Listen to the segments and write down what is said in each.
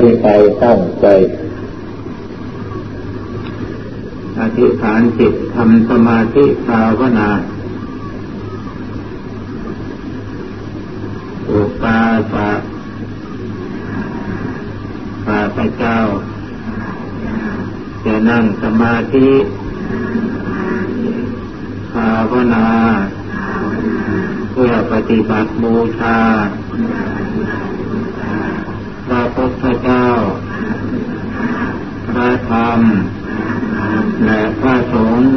นี้ไปตั้งใจอธิษฐานจิตทำสมาธิภาวนาอุปาสะพระพเจ้า จะนั่งสมาธิภาวนา เพื่อปฏิบัติบูชา พระพุทธเจ้า พระธรรม และพระสงฆ์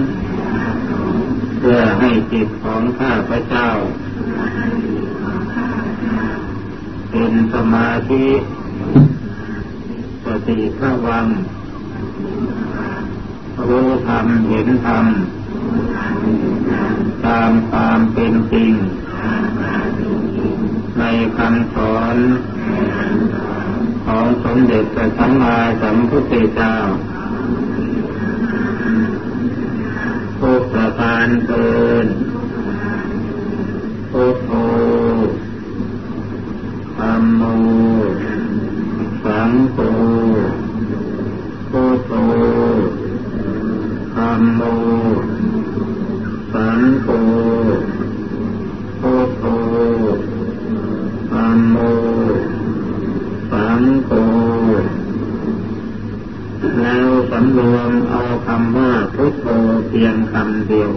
เพื่อให้จิตของข้าพระเจ้า เป็นสมาธิสติพระวัง รู้ธรรมเห็นธรรม ตามความเป็นจริงในคำสอน ของสมเด็จพระสัมมาสัมพุทธเจ้าทุกประการเกินพุทโธธรรมโมสังโฆพุทโธธรรมโมสังโฆพุทโธธรรมโมสังโฆแล้วสำรวมเอาคำว่าพุทโธเพียงคำเดียว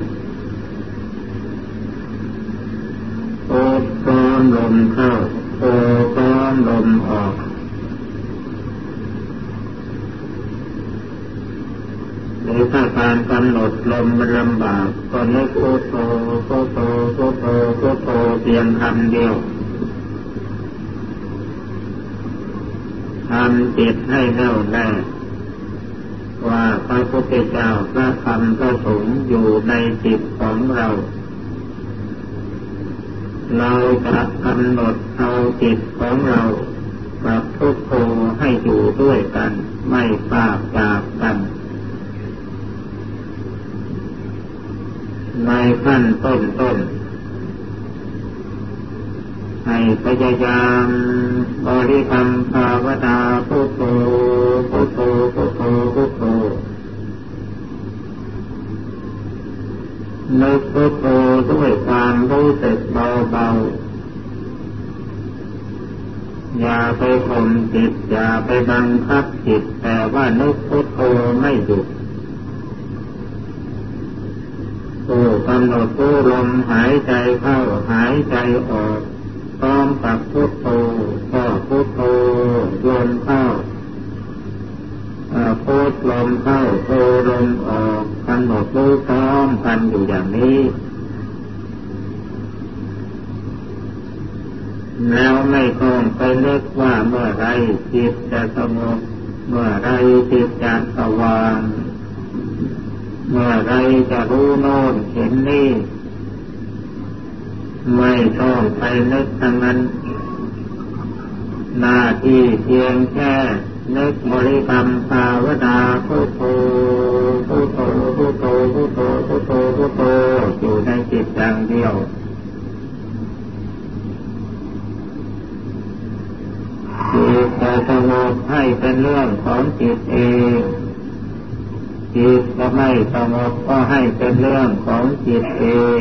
โอก้อนลมเข้าโอก้อนลมออกหรือถ้าการกำหนด ลมมันลำบากก็นึกโอโตโอโตโอโตโอโตเพียงคำเดียวทำจิตให้แน่วแน่ว่าพระพุทธเจ้าพระธรรมพระสงฆ์อยู่ในจิตของเรา เราจะกำหนดเอาจิตของเรากับทุกโทให้อยู่ด้วยกัน ไม่ปาบจากกัน ในขั้นต้นต้นให้พยายามบริกรรมภาวนาพุทโธพุทโธพุทโธพุทโธนึกพุทโธด้วยความรู้สึกเบาๆอย่าไปข่มจิตอย่าไปบังคับจิตแต่ว่านึกพุทโธไม่หยุด ผู้กำหนดผู้ลมหายใจเข้าหายใจออกพร้อมกับพุทโธก็พุทโธลมเข้าพุทลมเข้าโธลมออกกำหนดรู้พร้อมกันอยู่อย่างนี้ แล้วไม่ต้องไปนึกว่าเมื่อไรจิตจะสงบเมื่อไรจิตจะสว่าง เมื่อไรจะรู้โน่นเห็นนี่ ไม่ต้องไปนึกทั้งนั้น หน้าที่เพียงแค่นึกบริกรรมภาวนาพุทโธพุทโธพุทโธพุทโธพุทโธพุทโธอยู่ในจิตอย่างเดียวจิตจะสงบให้เป็นเรื่องของจิตเอง จิตจะไม่สงบก็ให้เป็นเรื่องของจิตเอง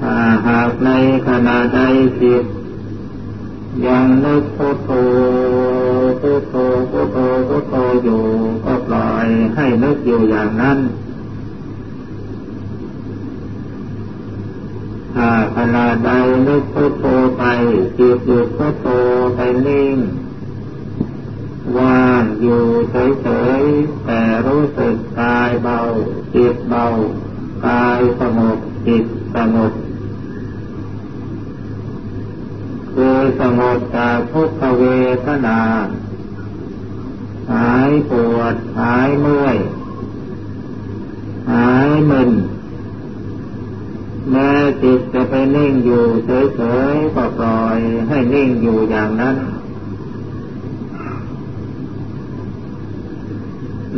ถ้าหากในขณะใดจิตยังนึกพุทโธพุทโธพุทโธพุทโธอยู่ก็ปล่อยให้นึกอยู่อย่างนั้นถ้าขณะใดนึกพุทโธไปจิตหยุดพุทโธไปนิ่ง ว่างอยู่เฉยๆแต่รู้สึกกายเบาจิตเบากายสงบจิตสงบคือสงบจากทุกขเวทนาหายปวดหายเมื่อยหายมึนแม้จิตจะไปนิ่งอยู่เฉยๆก็ปล่อยให้นิ่งอยู่อย่างนั้น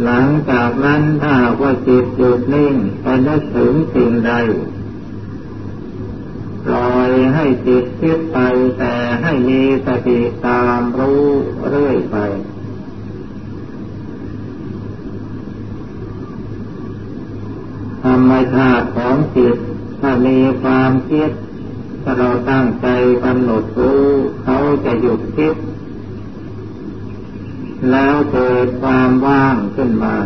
หลังจากนั้นถ้าว่าจิตหยุดนิ่งไปนึกถึงสิ่งใดปล่อยให้จิตคิดไปแต่ให้มีสติตามรู้เรื่อยไป ธรรมชาติของจิตถ้ามีความคิดถ้าเราตั้งใจกำหนดรู้เขาจะหยุดคิด แล้วเกิดความว่างขึ้นมา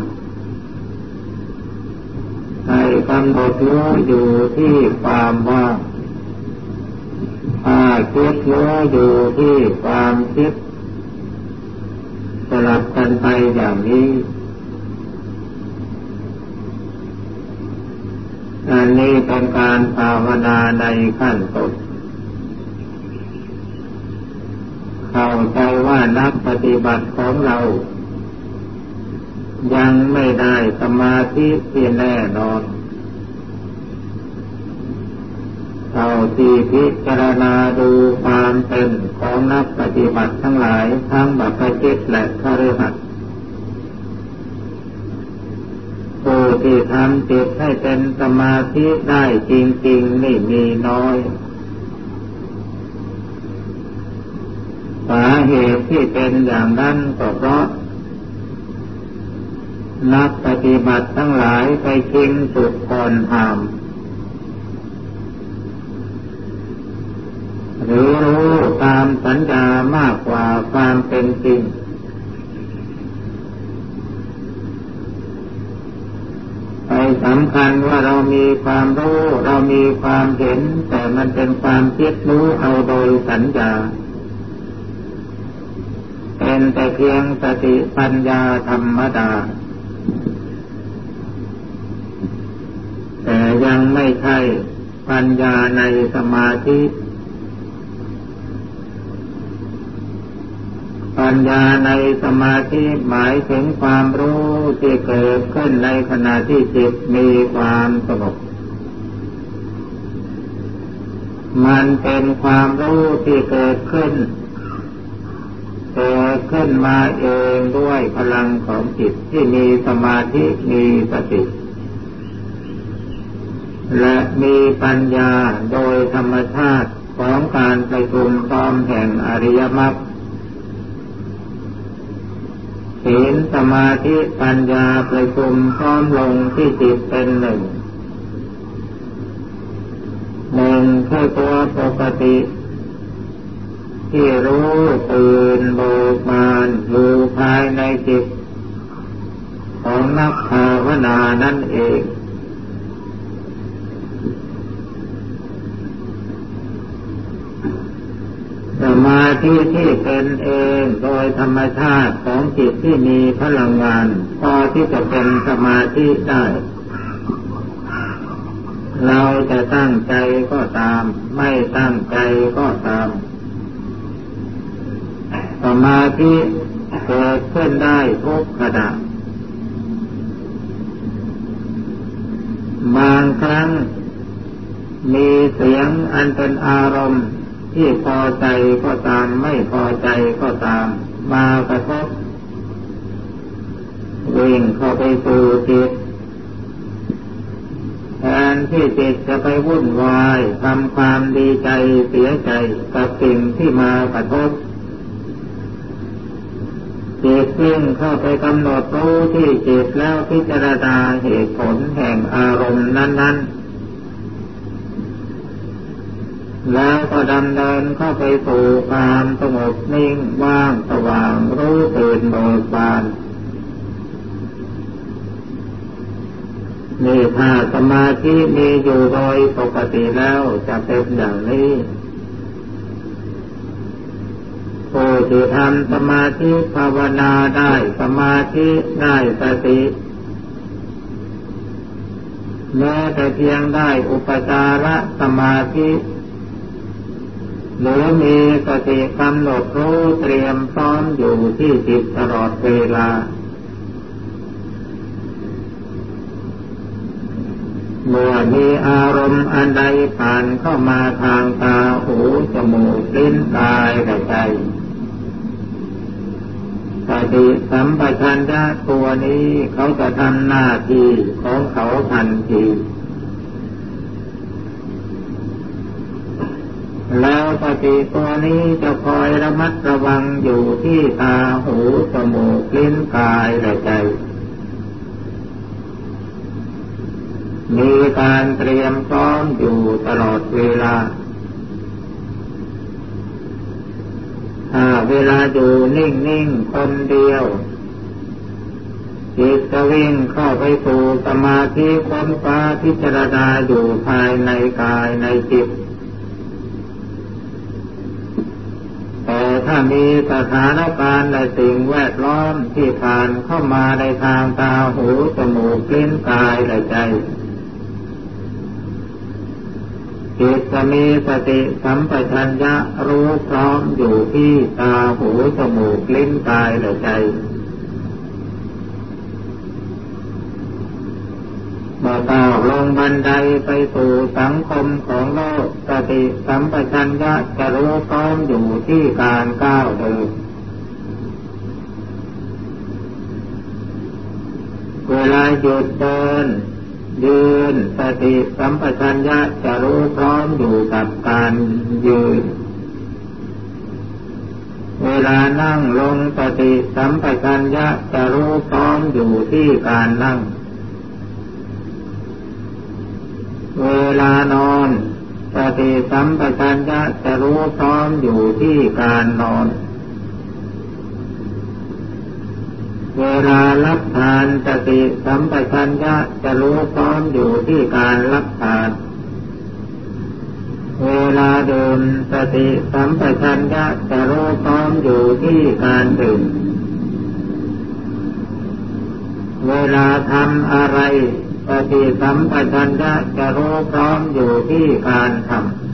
ให้กำหนดรู้อยู่ที่ความว่างถ้าคิดรู้อยู่ที่ความคิดสลับกันไปอย่างนี้อันนี้เป็นการภาวนาในขั้นต้น ว่านักปฏิบัติของเรา ยังไม่ได้สมาธิที่แน่นอนเท่าที่พิจารณาดูความเป็นของนักปฏิบัติทั้งหลายทั้งบัพจิตและคฤหัสถ์ผู้ที่ทำจิตให้เป็นสมาธิได้จริงๆนี่มีน้อย สา เหตุที่เป็นอย่างนั้นก็เพราะ นักปฏิบัติทั้งหลายไปชิงสุดก่อนหามหรือรู้ตามสัญญามากกว่าความเป็นจริงไปสำคัญว่าเรามีความรู้ เรามีความเห็น แต่มันเป็นความคิดรู้เอาโดยสัญญา เป็นแต่เพียงสติปัญญาธรรมดา แต่ยังไม่ใช่ปัญญาในสมาธิ ปัญญาในสมาธิหมายถึงความรู้ที่เกิดขึ้นในขณะที่จิตมีความสงบมันเป็นความรู้ที่เกิดขึ้น ขึ้นมาเองด้วยพลังของจิตที่มีสมาธิมีสติและมีปัญญาโดยธรรมชาติของการไปชุมพร้อมแห่งอริยมรรคศีลสมาธิปัญญาประชุมพร้อมลงที่จิตเป็นหนึ่งหนึ่งคือตัวปกติ ที่รู้ตื่นโบกมานอยู่ภายในจิต ของนักภาวนานั่นเอง สมาธิที่เป็นเองโดยธรรมชาติของจิตที่มีพลังงานพอที่จะเป็นสมาธิได้เราจะตั้งใจก็ตาม ไม่ตั้งใจก็ตาม สมาธิเกิดขึ้นได้ทุกขณะบางครั้งมีเสียงอันเป็นอารมณ์ที่พอใจก็ตามไม่พอใจก็ตาม มากระทบวิ่งเข้าไปสู่จิตแทนที่จิตจะไปวุ่นวายทำความดีใจเสียใจกับสิ่งที่มากระทบ จิตวิ่งเข้าไปกำหนดรู้ที่จิตแล้วพิจารณาเหตุผลแห่งอารมณ์นั้น ๆ แล้วก็ดำเนินเข้าไปสู่ความสงบนิ่งว่างสว่างรู้ตื่นเบิกบานนี่ถ้าสมาธิมีอยู่โดยปกติแล้วจะเป็นอย่างนี้ผู้ ที่ทำสมาธิภาวนาได้สมาธิได้สติแม้แต่เพียงได้อุปจารสมาธิหรือมีสติกำหนดรู้เตรียมพร้อมอยู่ที่จิตตลอดเวลา เมื่อมีอารมณ์อันใดผ่านเข้ามาทางตาหูจมูกลิ้นกายและใจ ติสัมปชัญญะตัวนี้เขาจะทำหน้าที่ของเขาทันทีสติตัวนี้จะคอยระมัดระวังอยู่ที่ตาหูจมูกลิ้นกายและใจ มีการเตรียมพร้อมอยู่ตลอดเวลา ถ้าเวลาอยู่นิ่งๆคนเดียวจิตจะวิ่งเข้าไปสู่สมาธิค้นฟ้าพิจารณาอยู่ภายในกายในจิตแต่ถ้ามีสถานการณ์ในสิ่งแวดล้อมที่ผ่านเข้ามาในทางตาหูจมูกลิ้นกายและใจ จิตจะมีสติสัมปชัญญะรู้พร้อมอยู่ที่ตาหูจมูกลิ้นกายและใจเมื่อก้าวลงบันไดไปสู่สังคมของโลกสติสัมปชัญญะจะรู้พร้อมอยู่ที่การก้าวเดินเวลาหยุดเดิน ยืนสติสัมปชัญญะจะรู้พร้อมอยู่กับการยืน เวลานั่งลงสติสัมปชัญญะจะรู้พร้อมอยู่ที่การนั่ง เวลานอนสติสัมปชัญญะจะรู้พร้อมอยู่ที่การนอน เวลารับทานสติสัมปชัญญะจะรู้พร้อมอยู่ที่การรับทาน เวลาดื่มสติสัมปชัญญะจะรู้พร้อมอยู่ที่การดื่ม เวลาทำอะไรสติสัมปชัญญะจะรู้พร้อมอยู่ที่การทำ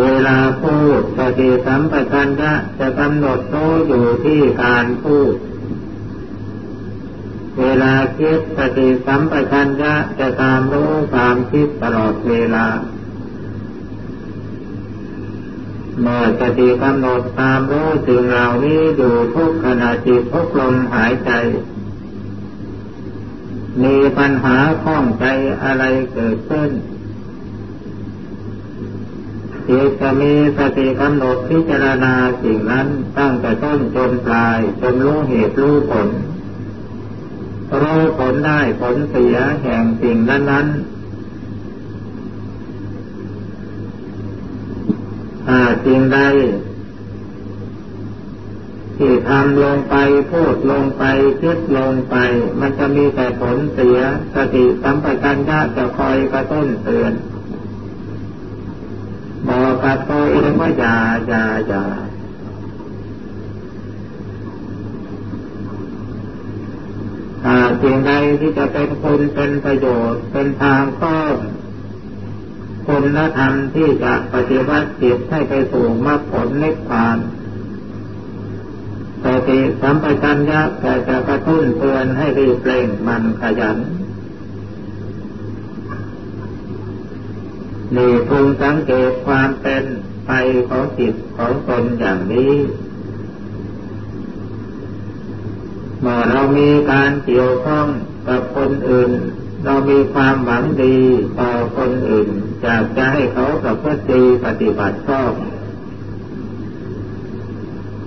เวลาพูดสติสัมปชัญญะจะกำหนดรู้อยู่ที่การพูด เวลาคิดสติสัมปชัญญะจะตามรู้ความคิดตลอดเวลา เมื่อสติกำหนดตามรู้สิ่งเหล่านี้อยู่ทุกขณะจิตทุกลมหายใจ มีปัญหาข้องใจอะไรเกิดขึ้น จิตจะมีสติกำหนดพิจารณาสิ่งนั้นตั้งแต่ต้นจนปลายจนรู้เหตุรู้ผลรู้ผลได้ผลเสียแห่งสิ่งนั้นนั้นถ้าสิ่งใดที่ทำลงไปพูดลงไปคิดลงไป มันจะมีแต่ผลเสีย สติสัมปชัญญะจะคอยกระตุ้นเตือน บอกกับตัวเองว่าอย่าอย่าอย่าถ้าสิ่งใดที่จะเป็นคุณเป็นประโยชน์เป็นทางข้อคุณธรรมที่จะปฏิวัติจิตให้ไปสู่มรรคผลนิพพานสติสัมปชัญญะแต่จะกระตุ้นเตือนให้รีบเร่งมันขยัน นี่พึงสังเกตความเป็นไปของจิตของตนอย่างนี้เมื่อเรามีการเกี่ยวข้องกับคนอื่น เรามีความหวังดีต่อคนอื่นอยากจะให้เขากับพฤติปฏิบัติชอบ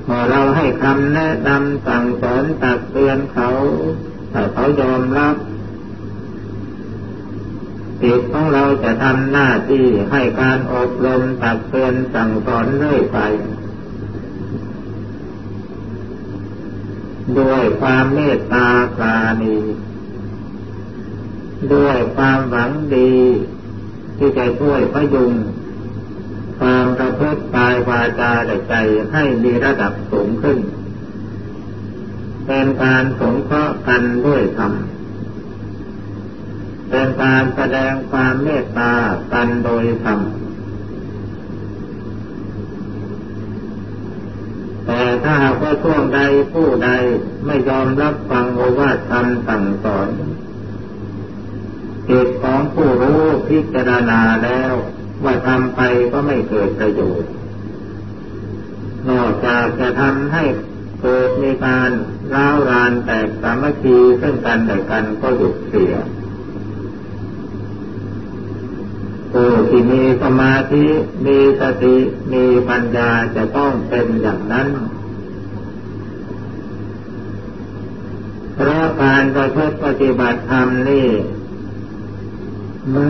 เมื่อเราให้คำแนะนำสั่งสอนตักเตือนเขาถ้าเขายอมรับ จิตของเราจะทำหน้าที่ให้การอบรมตักเตือนสั่งสอนเรื่อยไปด้วยความเมตตาปราณีด้วยความหวังดี ที่จะช่วยพยุงความประพฤติกายวาจาและใจให้มีระดับสูงขึ้น เป็นการสงเคราะห์กันด้วยธรรม เป็นการแสดงความเมตตากันโดยธรรมแต่ถ้าหากว่าช่วงใดผู้ใดไม่ยอมรับฟังโอวาทธรรมสั่งสอนจิตของผู้รู้พิจารณาแล้วว่าทำไปก็ไม่เกิดประโยชน์ นอกจากจะทำให้เกิดมีการร้าวรานแตกสามัคคีซึ่งกันและกันก็หยุดเสีย ผู้ที่มีสมาธิมีสติมีปัญญาจะต้องเป็นอย่างนั้นเพราะการประพฤติปฏิบัติธรรมนี่มัน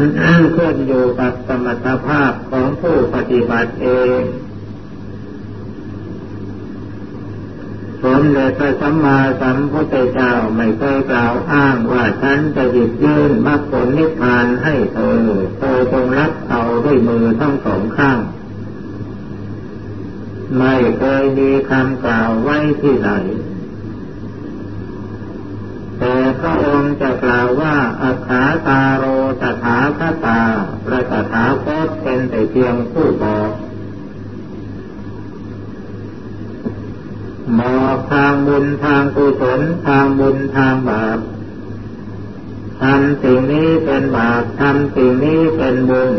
ขึ้นอยู่กับสมรรถภาพของผู้ปฏิบัติเอง มเด็จพระสัมมาสัมพุทธเจ้าไม่เคยกล่าวอ้างว่าฉันจะหยิบยื่นมรรคผลนิพพานให้เธอ เธอจงรับเอาด้วยมือทั้งสองข้าง ไม่เคยมีคำกล่าวไว้ที่ไหน แต่พระองค์จะกล่าวว่าอัคาตาโรตถาคตาพระตถาคตเป็นแต่เพียงผู้บอก มอกทางบุญทางกุศลทางบุญทางบาปทำสิ่งนี้เป็นบาปทำสิ่งนี้เป็นบุญ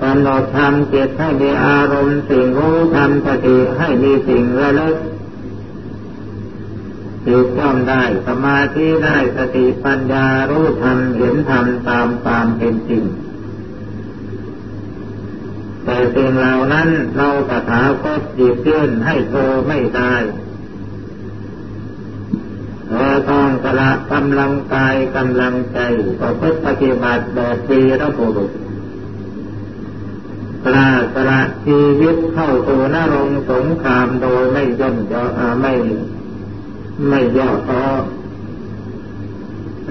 กำหนดทำจิตให้มีอารมณ์สิ่งรู้ทำสติให้มีสิ่งระลึกจิตย่อมได้สมาธิได้สติปัญญารู้ธรรมเห็นธรรมตามความเป็นจริง แต่สิ่งเหล่านั้นเราตถาคตหยิบยื่นให้เธอไม่ได้เธอต้องสละกำลังกายกำลังใจก็พฤติปฏิบัติแบบปีระบุรุษกล้าสละชีวิตเข้าสู่นรงสงครามโดยไม่ย่นย่อไม่ไม่ย่อท้อ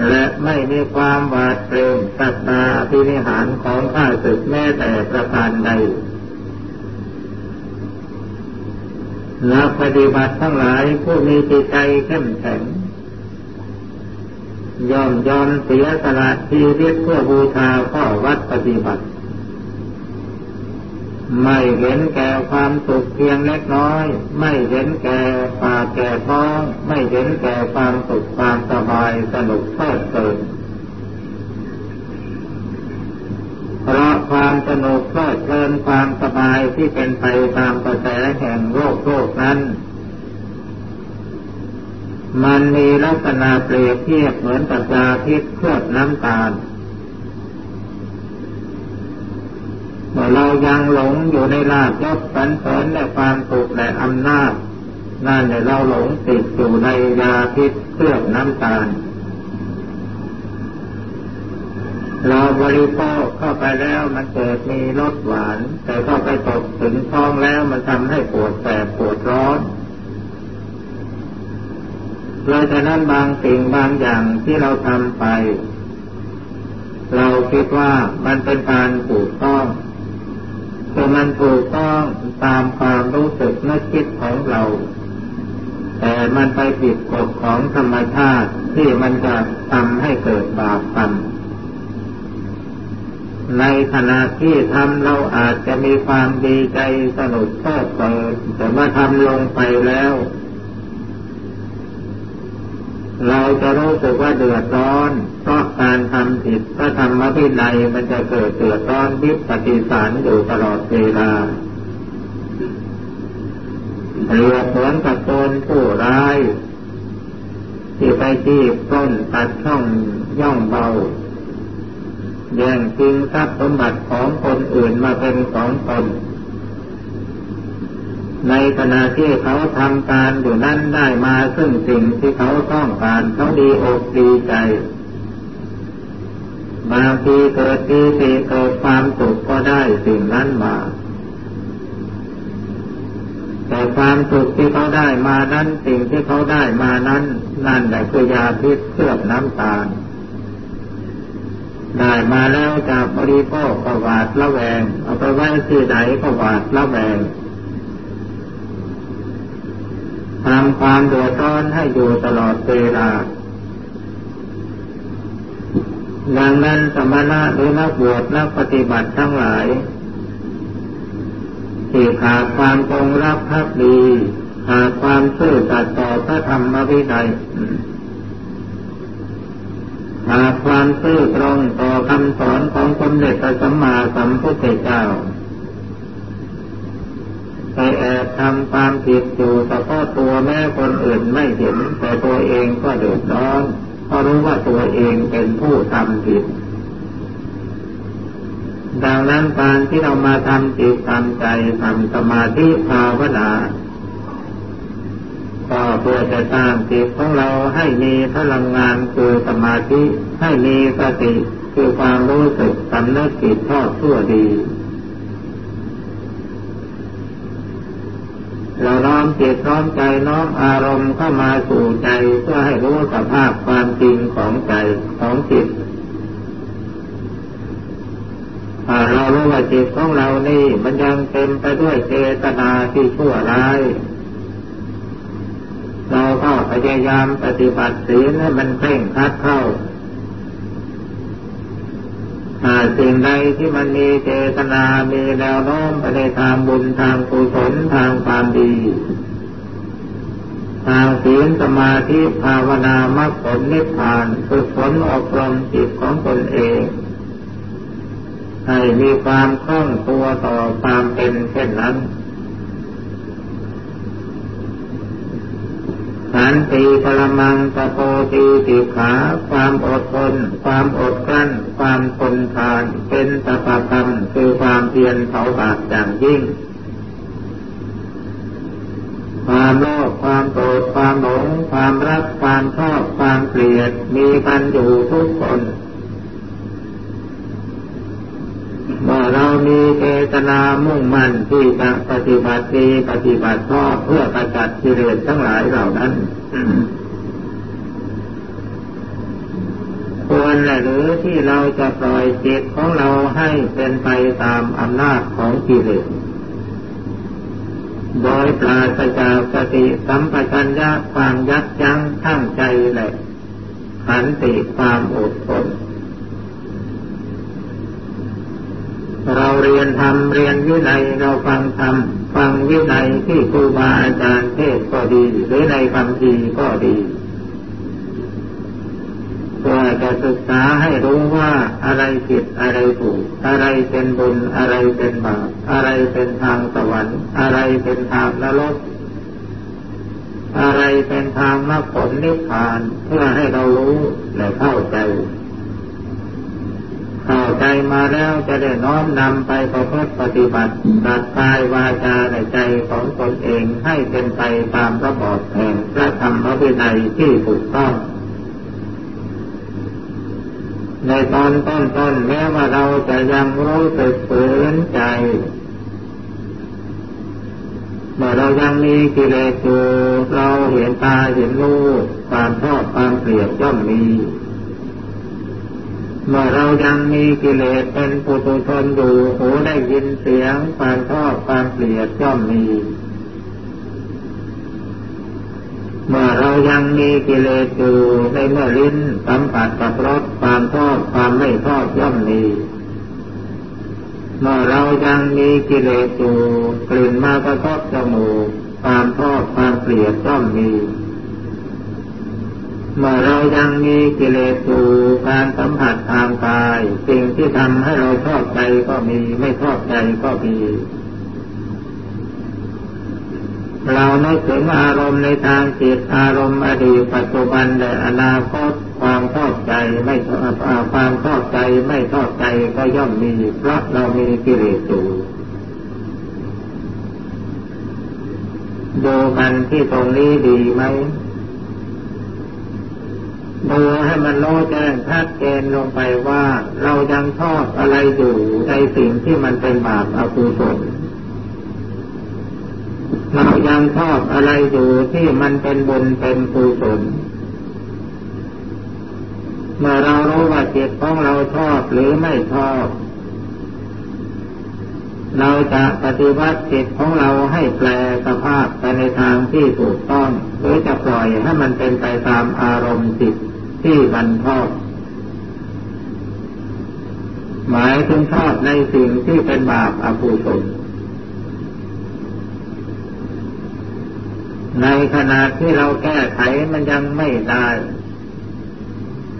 และไม่มีความหวาดเกรงตัตตาพินิหารของข้าศึกแม้แต่ประการใดนักปฏิบัติทั้งหลายผู้มีจิตใจเข้มแข็งยอมยอมเสียสละชีวิตเพื่อบูชาข้อวัดปฏิบัติ ไม่เห็นแก่ความสุขเพียงเล็กน้อย ไม่เห็นแก่ปากแก่ท้อง ไม่เห็นแก่ความสุขความสบายสนุกเพลิดเพลินเพราะความสนุกเพลิดเพลินความสบายที่เป็นไปตามกระแสแห่งโลกโลกนั้น มันมีลักษณะเปรียบเทียบเหมือนกับยาพิษเคลือบน้ำตาล เมื่อเรายังหลงอยู่ในลาภยศสันเสริญและความสุขและอำนาจนั่นเนี่ยเราหลงติดอยู่ในยาพิษเคลือบน้ำตาล เราบริโภคเข้าไปแล้วมันเกิดมีรสหวาน แต่เข้าไปตกถึงท้องแล้วมันทำให้ปวดแสบปวดร้อนเลยฉะนั้นบางสิ่งบางอย่างที่เราทำไป เราคิดว่ามันเป็นการถูกต้อง คือมันถูกต้องตามความรู้สึกนึกคิดของเรา แต่มันไปผิดกฎของธรรมชาติที่มันจะทำให้เกิดบาปกรรมในขณะที่ทำเราอาจจะมีความดีใจสนุกเพลิดเพลินแต่เมื่อทำลงไปแล้ว เราจะรู้สึกว่าเดือดร้อน เพราะการทำผิดถ้าทำมาพินัยมันจะเกิดเดือดร้อนวิปฏิสารอยู่ตลอดเวลาเรียบเหมือนกับโจรผู้ร้าย ที่ไปจี้ปล้นตัดช่องย่องเบาแย่งจริงทรัพย์สมบัติของคนอื่นมาเป็นของตน ในขณะที่เขาทำการอยู่นั้นได้มาซึ่งสิ่งที่เขาต้องการเขาดีอกดีใจบางทีเกิดดีสิเกิดความสุขก็ได้สิ่งนั้นมาแต่ความสุขที่เขาได้มานั้นสิ่งที่เขาได้มานั้น นั่นแหละคือยาพิษเคลือบน้ำตาล ได้มาแล้วจากบริโภคก็หวาดละแวง เอาไปไว้ที่ไหนก็หวาดละแวง ทำความเดือดร้อนให้อยู่ตลอดเวลา ดังนั้นสมณะหรือนักบวชนักปฏิบัติทั้งหลาย ที่ขาดความคงรักภักดีขาดความซื่อสัตย์ต่อพระธรรมวินัยขาดความซื่อตรงต่อคำสอนของสมเด็จพระสัมมาสัมพุทธเจ้า ไปแอบทำความผิดอยู่เฉพาะตัวแม่คนอื่นไม่เห็น แต่ตัวเองก็เดือดร้อนเพราะรู้ว่าตัวเองเป็นผู้ทำผิด ดังนั้นการที่เรามาทำจิตทำใจทำสมาธิภาวนาก็เพื่อจะสร้างจิตของเราให้มีพลังงานคือสมาธิให้มีสติคือความรู้สึกสำนึกจิตทอดชั่วดี เราน้อ มจิตน้อมใจน้อมอารมณ์เข้ามาสู่ใจเพื่อให้รู้สภาพความจริงของใจของจิตเรารู้ว่าจิตของเรานี่มันยังเต็มไปด้วยเจตนาที่ชั่วร้ายเราก็พยายามปฏิบัติศีลให้มันเคร่งคัดเข้า สิ่งใดที่มันมีเจตนา มีแนวโน้มไปในทางบุญทางกุศลทางความดี ทางศีลสมาธิภาวนามรรคผลนิพพานฝึกฝนอบรมจิตของตนเอง ให้มีความคล่องตัวต่อความเป็นเช่นนั้น ขันติปรมังตะโพตีติขา ความอดทน ความอดกลั้น ความทนทาน เป็นตปะกรรมคือความเพียรเผาบาปอย่างยิ่ง ความโลภ ความโกรธ ความหลง ความรัก ความชอบ ความเกลียด มีกันอยู่ทุกคน เมื่อเรามีเจตนามุ่งมั่นที่จะปฏิบัติดีปฏิบัติชอบเพื่อประจัดกิเลสทั้งหลายเหล่านั้นควรหรือที่เราจะปล่อยจิตของเราให้เป็นไปตามอำนาจของกิเลสโดยปราศจากสติสัมปชัญญะความยับยั้งทั้งใจและขันติความอดทน เราเรียนธรรมเรียนวินัยเราฟังธรรมฟังวินัยที่ครูบาอาจารย์เทศก็ดี หรือในคำทีก็ดีเพื่อจะศึกษาให้รู้ว่าอะไรผิดอะไรถูก อะไรเป็นบุญอะไรเป็นบาปอะไรเป็นทางสวรรค์ อะไรเป็นทางนรกอะไรเป็นทางมรรคผลนิพพานเพื่อให้เรารู้และเข้าใจ เข้าใจมาแล้วจะได้น้อมนำไปประพฤติปฏิบัติตัดกายวาจาในใจของตนเองให้เป็นไปตามระบอบแห่งพระธรรมวินัยที่ถูกต้องในตอนต้นๆแม้ว่าเราจะยังรู้สึกฝืนใจ เมื่อเรายังมีกิเลสอยู่เราเห็นตาเห็นรูปความชอบความเกลียดย่อมมี เมื่อเรายังมีกิเลสเป็นปุถุชนอยู่หูได้ยินเสียงความชอบความเกลียดย่อมมี เมื่อเรายังมีกิเลสอยู่ในเมื่อลิ้นสัมผัสกับรสความชอบความไม่ชอบย่อมมีเมื่อเรายังมีกิเลสอยู่กลิ่นมากระทบจมูกความชอบความเกลียดย่อมมี เมื่อเรายังมีกิเลสอยู่การสัมผัสทางกาย สิ่งที่ทำให้เราชอบใจก็มีไม่ชอบใจก็มีเราไม่ถึงอารมณ์ในทางจิตอารมณ์อดีตปัจจุบันและอนาคตความชอบใจไม่ชอบความชอบใจไม่ชอบใจก็ย่อมมีเพราะเรามีกิเลสอยู่ดูกันที่ตรงนี้ดีไหม ดูให้มันโลแจ้งชัดเจนลงไปว่า เรายังชอบอะไรอยู่ในสิ่งที่มันเป็นบาปอกุศลเรายังชอบอะไรอยู่ที่มันเป็นบุญเป็นกุศลเมื่อเรารู้ว่าจิตของเราชอบหรือไม่ชอบ เราจะปฏิวัติจิตของเราให้แปลสภาพไปในทางที่ถูกต้อง หรือจะปล่อยให้มันเป็นไปตามอารมณ์จิต ที่มันชอบ หมายถึงชอบในสิ่งที่เป็นบาปอกุศลในขณะที่เราแก้ไขมันยังไม่ได้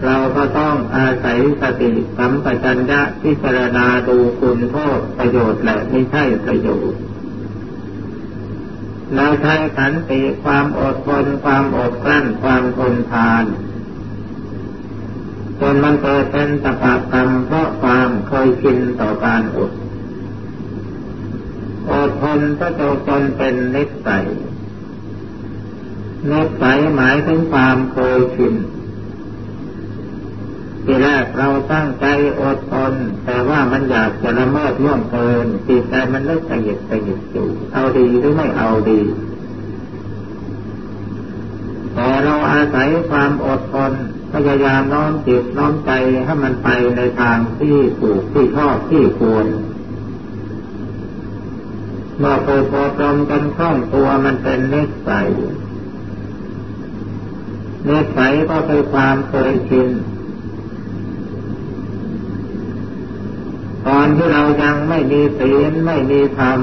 เราก็ต้องอาศัยสติสัมปชัญญะพิจารณาดูคุณโทษประโยชน์และไม่ใช่ประโยชน์เราใช้ขันติความอดทนความอดกลั้นความทนทาน จนมันเกิดเป็นตปะกรรมเพราะความเคยชินต่อการอดอดทนก็จะจนเป็นนิสัยนิสัยหมายถึงความเคยชินทีแรกเราตั้งใจอดทนแต่ว่ามันอยากจะละเมิดล่วงเกินจิตใจมันเลิกสยิดสยิดอยู่เอาดีหรือไม่เอาดีแต่เราอาศัยความอดทน พยายามน้อมจิตน้อมใจให้มันไปในทางที่ถูกที่ชอบที่ควรเมื่อเปิดอบรมกันคล่องตัวมันเป็นเนใสเนใสก็คือความเคยชินตอนที่เรายังไม่มีศีลไม่มีธรรม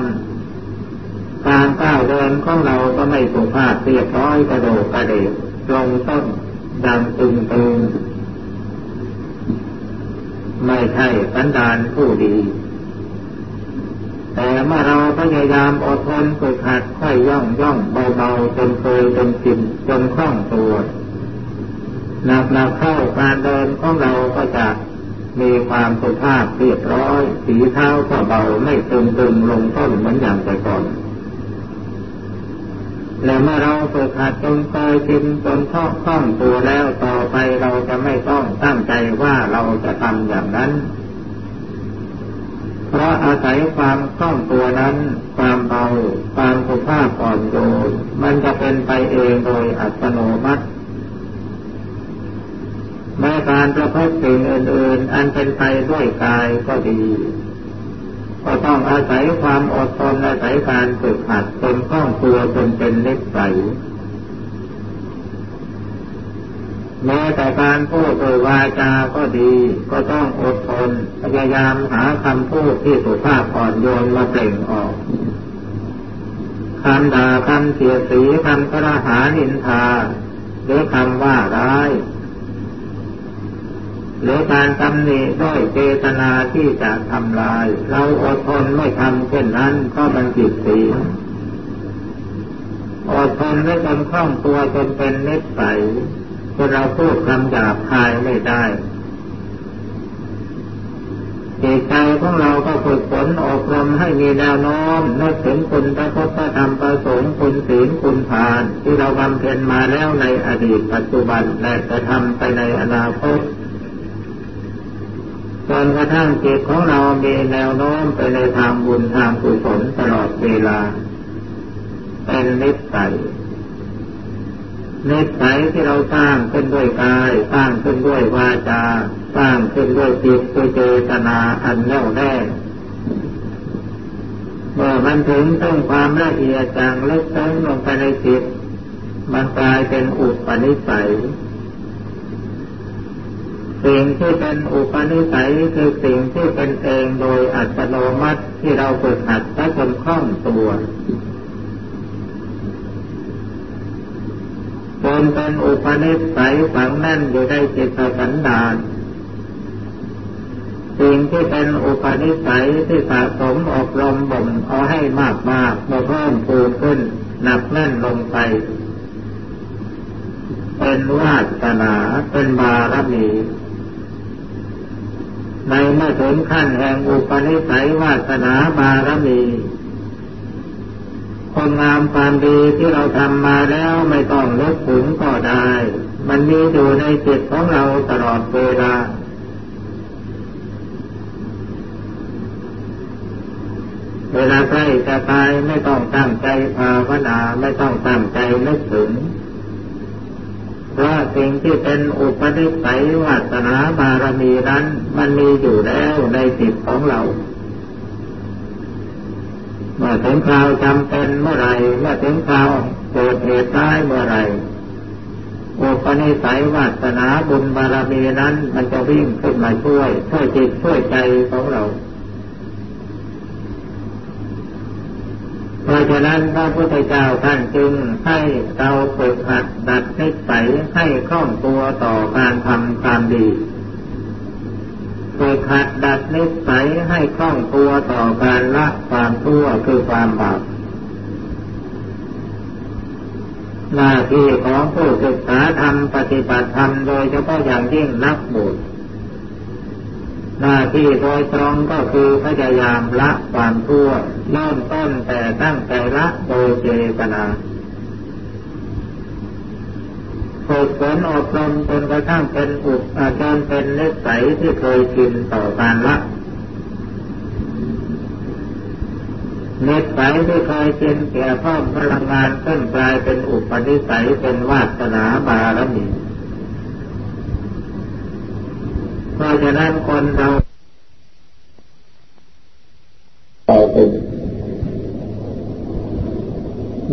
การก้าวเดินของเราก็ไม่สุภาพเรียบร้อยกระโดดกระเดกลงต้น ดังตึงตึงไม่ใช่สันดานผู้ดี แต่เมื่อเราพยายามอดทนฝึกหัดค่อยย่องย่องเบาๆจนเคยจนชินจนคล่องตัวหนักหนักเข้าการเดินของเราก็จะมีความสุภาพเรียบร้อย สีเท้าก็เบาไม่ตึงตึงลงต้นเหมือนอย่างแต่ก่อน และเมื่อเราฝึกหัดจนเคยชินจนคล่องคล่องตัวแล้วต่อไปเราจะไม่ต้องตั้งใจว่าเราจะทำอย่างนั้น เพราะอาศัยความคล่องตัวนั้น ความเบาความสุภาพอ่อนโยนมันจะเป็นไปเองโดยอัตโนมัติแม้การประพฤติสิ่งอื่นๆ อันเป็นไปด้วยกายก็ดี ก็ต้องอาศัยความอดทนอาศัยการฝึกหัดจนคล่องตัวจนเป็นนิสัยแม้แต่การพูดโดยวาจาก็ดี ก็ต้องอดทนพยายามหาคำพูดที่สุภาพอ่อนโยนมาเปล่งออกคำด่าคำเสียสีคำกระหานินทาหรือคำว่าร้าย หรือการตำหนิด้วยเจตนาที่จะทำลาย เราอดทนไม่ทำเช่นนั้นก็มันผิดศีอดทนไม่จนคล่องตัวจนเป็นเน็ตใสจนเราพูดคำหยาบคายไม่ได้จิตใจของเราก็ฝึกฝนอบรมให้มีแนวโน้มนึกถึงคุณพระพุทธธรรมประสงค์คุณศีลคุณทาน ที่เราบำเพ็ญมาแล้วในอดีตปัจจุบันและจะทำไปในอนาคต จนกระทั่งจิตของเรามีแนวโน้มไปในทางบุญทางกุศลตลอดเวลา เป็นนิสัยนิสัยที่เราสร้างขึ้นด้วยกาย สร้างขึ้นด้วยวาจา สร้างขึ้นด้วยจิตด้วยเจตนาอันแน่วแน่เมื่อมันถึงต้องความละเอียดจางลึกซึ้งลงไปในจิต มันกลายเป็นอุปนิสัย สิ่งที่เป็นอุปนิสัยคือสิ่งที่เป็นเองโดยอัตโนมัติที่เราฝึกหัดและจนคล่องตัวจนเป็นอุปนิสัยฝังแน่นอยู่ในจิตสันดานสิ่งที่เป็นอุปนิสัยที่สะสมอบรมบ่มเอาให้มากมากมาเพิ่มพูนขึ้นหนักแน่นลงไป เป็นวาสนาเป็นบารมี ในเมื่อถึงขั้นแห่งอุปนิสัยวาสนาบารมีคนงามความดีที่เราทำมาแล้วไม่ต้องลดถึงก็ได้ มันมีอยู่ในจิตของเราตลอดเวลาเวลาใกล้จะตายไม่ต้องตั้งใจภาวนาไม่ต้องตั้งใจนึกถึง ว่าสิ่งที่เป็นอุปนิสัยวาสนาบารมีนั้น มันมีอยู่แล้วในจิตของเราเมื่อถึงคราวจำเป็นเมื่อไรเมื่อถึงคราวเกิดเหตุร้ายเมื่อไรอุปนิสัยวาสนาบุญบารมีนั้น มันจะวิ่งขึ้นมาช่วยช่วยจิตช่วยใจของเรา เพราะฉะนั้นพระพุทธเจ้าท่านจึงให้เราฝึกหัดดัดนิสัยให้คล่องตัวต่อการทำความดีฝึกหัดดัดนิสัยให้คล่องตัวต่อการละความชั่วคือความบาปหน้าที่ของผู้ศึกษาธรรมปฏิบัติธรรมโดยเฉพาะอย่างยิ่งนักบุญ หน้าที่โดยตรงก็คือพยายามละความทั่วเริ่มต้นแต่ตั้งใจละโดยเจตนาฝึกฝนอบรมจนกระทั่งเป็นอุปอาจารเป็นนิสัยที่เคยชินต่อการละนิสัยที่เคยชินแก่เพิ่มพลังงานขึ้นกลายเป็นอุปนิสัยเป็นวาสนาบารมี เพราะฉะนั้นคนเราต่อไป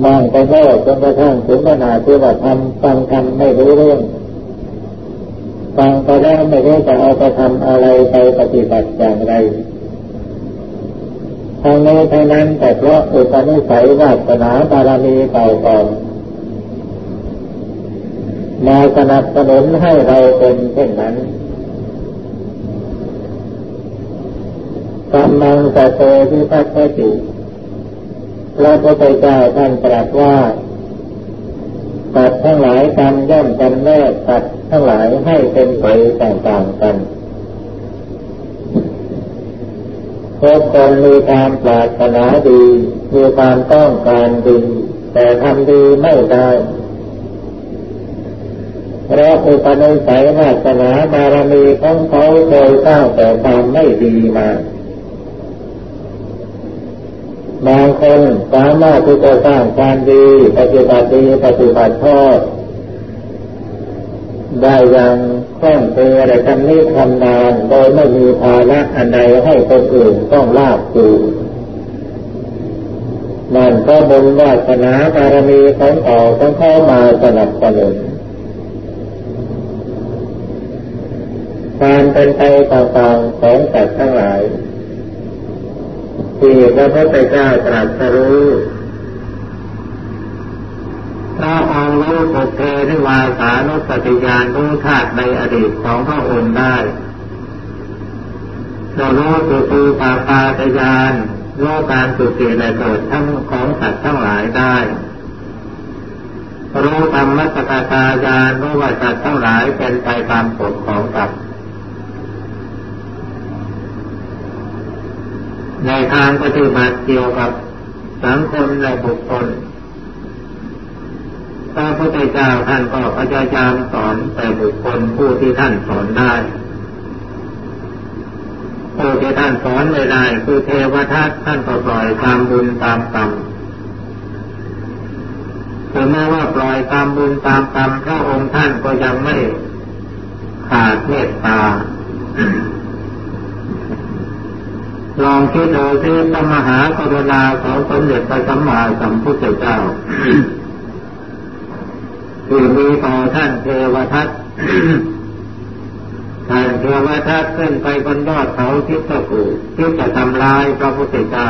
บางก็โง่จนกระทั่งถึงขนาดที่ว่าทำฟังกันไม่รู้เรื่องฟังไปแล้วไม่รู้จะเอาไปทำอะไรไปปฏิบัติอย่างไรทางนี้ทางนั้นแต่เพราะอุปนิสัยวาสนาบารมีเก่าก่อนมาสนับสนุนให้เราเป็นเช่นนั้น กำลังจะเตที่พัฒติพระพุทธเจ้าท่านตรัสว่าตัดทั้งหลายกันย่อมกันแน่ตัดทั้งหลายให้เป็นไปต่างๆกันทุกคนมีความปรารถนาดี มีความต้องการดี แต่ทำดีไม่ได้เพราะอุปนิสัยวาสนาบารมีของเขาเคยสร้างแต่ความไม่ดีมา บางคนสามารถที่จะสร้างความดี ปฏิบัติดีปฏิบัติชอบได้อย่างคล่องตัวอะไรกันนี้ทำนานโดยไม่มีภาระอันใดให้คนอื่นต้องลาบจูนั่นก็บุญวาสนาบารมีของต่อต้องเข้ามาสนับสนุนการเป็นไปต่างๆของสัตว์ทั้งหลาย ที่พระพุทธเจ้าตรัสรู้พระองค์รู้ปุเพนิวาสานุสติญาณรู้ธาตุในอดีตของพระองค์ได้เรารู้สุตูปาปาตญาณรู้การสุติและเกิดทั้งของสัตว์ทั้งหลายได้รู้ธรรมสกตาญาณรู้ว่าสัตว์ทั้งหลายเป็นไปตามกฎของกรรม ในทางปฏิบัติเกี่ยวกับสังคมและบุคคลพระพุทธเจ้าท่านก็พยายามสอนแต่บุคคลผู้ที่ท่านสอนได้ผู้ที่ท่านสอนไม่ได้คือเทวทัตท่านก็ปล่อยตามบุญตามกรรมถึงแม้ว่าปล่อยตามบุญตามกรรมพระองค์ท่านก็ยังไม่ขาดเมตตา ลองคิดดูที่พระมหากรุณาของสมเด็จพระสัมมาสัมพุทธเจ้าที่มีต่อท่านเทวทัตท่านเทวทัตขึ้นไปบนยอดเขาทิศกูที่จะทำลายพระพุทธเจ้า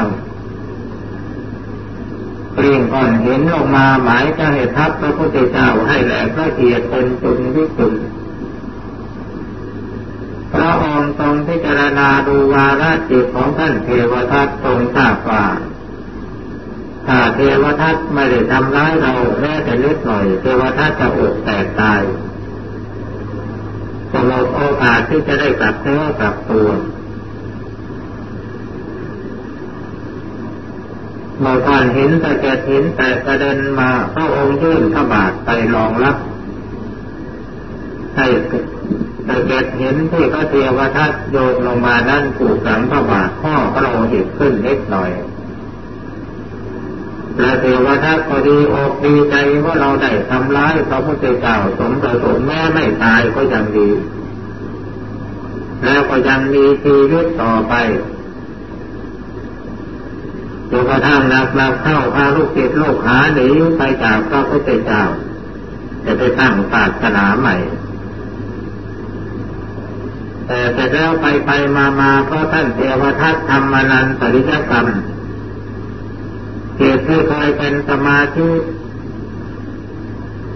เปลี่ยนก่อนเห็นลงมาหมายจะให้ทับพระพุทธเจ้าให้แหลกพระเกียรติเป็นจุนวิสุทธิ พระองค์ทรงพิจารณาดูวาระจิตของท่านเทวทัตทรงทราบว่าถ้าเทวทัตไม่ได้ทำร้ายเราแม้แต่นิดหน่อย เทวทัตจะอกแตกตายจะหมดโอกาสที่จะได้กลับเนื้อกลับตัวเมื่อก่อนเห็นแต่แกเห็นแต่กระเด็นมาพระองค์ยื่นพระบาทไปรองรับให้ แต่เก็ดเห็นที่พระเทวทัตโยนลงมานั่นถูสังพระบาทพ่อพระองค์หิตขึ้นเล็กหน่อยพระเทวทัตก็ดีอกดีใจว่าเราได้ทำร้ายพระพุทธเจ้าสมประสงค์แม่ไม่ตายก็ยังดี แล้วก็ยังมีชีวิตต่อไปจนกระทั่งนักนักเข้าพาลูกศิษย์ลูกหาหนีไปจากพระพุทธเจ้า จะไปตั้งศาสนาใหม่ แต่แต่แล้วไปไปมามาเพราะท่านเทวทัตทำมานันตริยกรรมเหตุที่เคยเป็นสมาธิ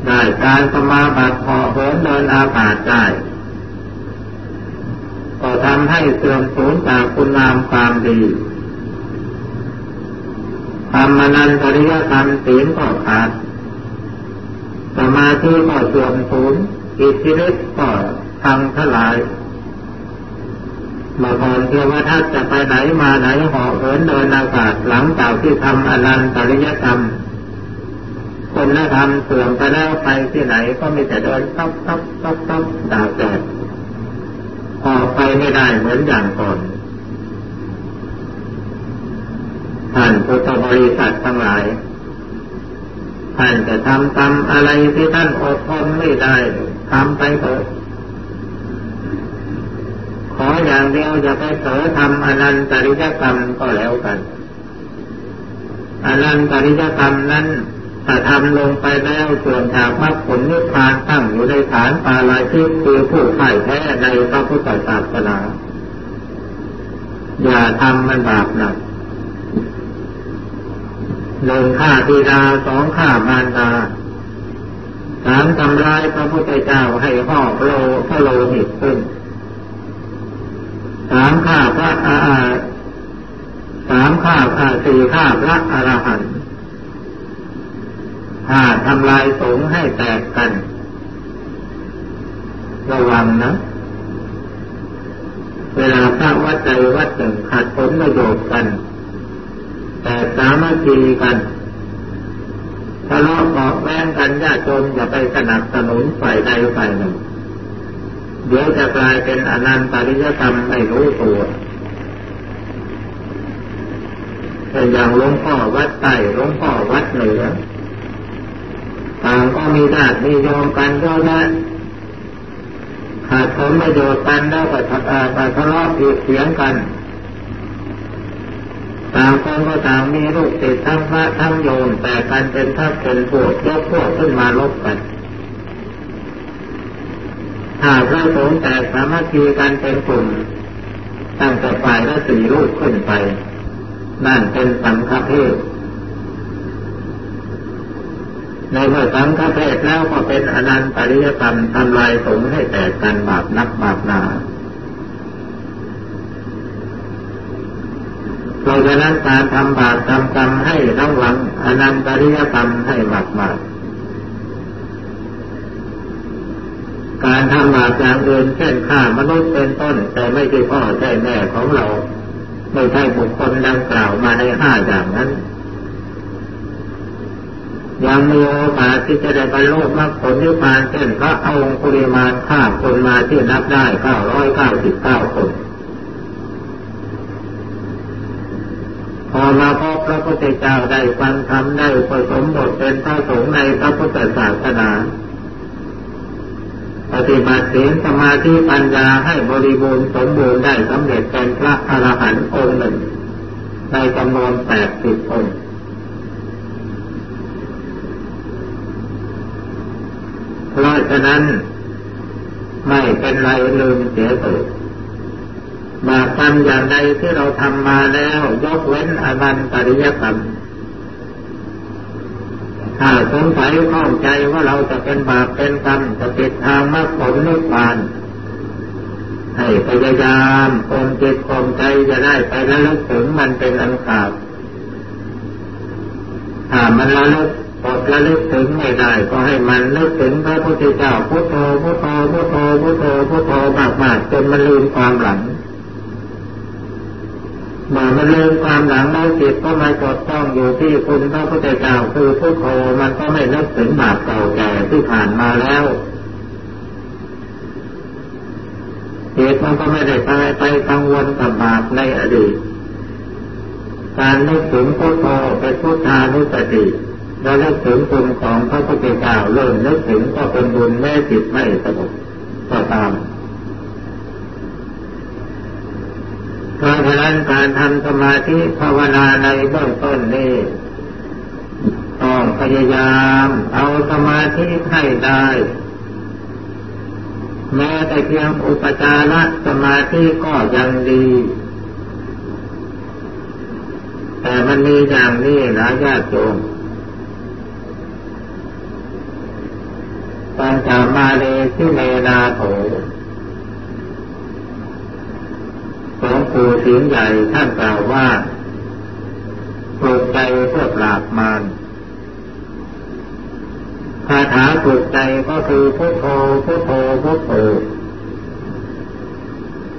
ได้การสมาบัติพอเหินเดินอากาศได้ก็ทำให้เสื่อมสูญจากคุณงามความดีทำมนันตริยกรรมศีลก็ขาดสมาธิก็เสื่อมสูญอิทธิฤทธิ์ก็ทางทลาย มาก่อนเทวทัตจะไปไหนมาไหนหอเหินเดินอากาศหลังจากที่ทำอนันตริยกรรมคุณธรรมเสื่อมไปแล้วไปที่ไหนก็มีแต่เดินต๊อกต๊อกต๊อกต๊อกดาวแดดออกไปไม่ได้เหมือนอย่างก่อนท่านพุทธบริษัททั้งหลาย ท่านจะทำกรรมอะไรที่ท่านอดทนไม่ได้ทำไปเถอะ ออย่างเดียวอย่าไปเผลอทำอนันตริยกรรมก็แล้วกัน อนันตริยกรรมนั้นถ้าทำลงไปแล้วส่วนจากมรรคผลนิพพานตั้งอยู่ในฐานปาลาชิตคือผู้พ่แพ้ในพระพุทธศาสนา อย่าทำมันบาปหนักหนึ่งฆ่าธิดาสองฆ่ามารดาสามทำลายพระพุทธเจ้าให้ห่อโลพระโลหิตขึ้น สามฆ่าพระอาสามฆ่าอาสี่ฆ่าพระอรหันต์ห้าทำลายสงให้แตกกัน ระวังนะ เวลาพระวัดใจวัดหนึ่งขาดผลประโยชน์กัน แต่สามัคคีกันทะเลาะเบาแว้งกันญาติโยมอย่าไปสนับสนุนฝ่ายใดฝ่ายหนึ่ง เดี๋ยวจะกลายเป็นอนันตริยกรรมไม่รู้ตัวเป็นอย่างหลวงพ่อวัดใต้หลวงพ่อวัดเหนือต่างก็มีญาติมีโยมกันเยอะแยะขาดผลประโยชน์กันแล้วก็ทะเลาะผิดเสียงกัน ต่างคนก็ต่างมีลูกติดทั้งพระทั้งโยมแต่กันเป็นทัพเป็นพวกยกพวกขึ้นมาลบกัน ถ้าพระสงฆ์แต่สามัคคีกันเป็นกลุ่มตั้งแต่ฝ่ายละสี่ลูกขึ้นไป นั่นเป็นสังฆเพศในเมื่อสังฆเพศแล้วก็เป็นอนันตริยกรรมทำลายสงฆ์ให้แตกกันบาปนักบาปนาเราะฉะนั้นการทำบาปทำกรรมให้ระวังอนันตริยกรรมให้มากมาก การทำบาปอย่างอื่นเช่นฆ่ามนุษย์เป็นต้น แต่ไม่ใช่พ่อใช่แม่ของเรา ไม่ใช่บุคคลดังกล่าวมาในห้าอย่างนั้น ยังมีโอกาสที่จะได้บรรลุมรรคผลนิพพานเช่นพระองค์ปริมาณฆ่าคนมาที่นับได้เก้าร้อยเก้าสิบเก้าคนพอมาพบพระพุทธเจ้าได้ฟังธรรมได้ผสมบทเป็นพระสงฆ์ในพระพุทธศาสนา ปฏิบัติศีลสมาธิปัญญาให้บริบูรณ์สมบูรณ์ได้สำเร็จเป็นพระอรหันต์องค์หนึ่ง ในจำนวนแปดสิบองค์เพราะฉะนั้นไม่เป็นไรลืมเสียเถิดบาปกรรมอย่างใดที่เราทำมาแล้ว ยกเว้นอนันตริยกรรม ถ้าสงสัยข้องใจว่าเราจะเป็นบาปเป็นกรรมจะติดทางมรรคผลนิพพานให้พยายามคงจิตคงใจจะได้ไปแล้ลึกถึงมันเป็นอันขาดถ้ามันละลึกปดระลึกถึงไม่ได้ ก็ให้มันนึกถึงพระพุทธเจ้าพุทโธพุทโธพุทโธพุทโธพุทโธมากๆจนมันลืมความหลัง มื่อมันลืมความหลังแล้วจิตก็มาจดต้องอยู่ที่คุณพระพุทธเจ้าคือพุทโธมันก็ไม่นึกถึงบาปเก่าแก่ที่ผ่านมาแล้วจิตมันก็ไม่ได้ตายไปกังวลกับบาปในอดีตการนึกถึงพุทโธเป็นพุทธานุสติแล้วนึกถึงคุณของพระพุทธเจ้าเริ่มนึกถึงก็เป็นบุญแม่จิตไม่สงบก็ตามเพราะนั้นการทำสมาธิภาวนาในเบื้องต้นนี้ต้องพยายามเอาสมาธิให้ได้แม้แต่เพียงอุปจารสมาธิก็ยังดี แต่มันมีอย่างนี้นะญาติโยมปัญจามาเลที่เมนาโถ ของปู่ศีลใหญ่ท่านกล่าวว่าปลุกใจเพื่อปราบมารคาถาปลุกใจก็คือพุทโธพุทโธพุทโธ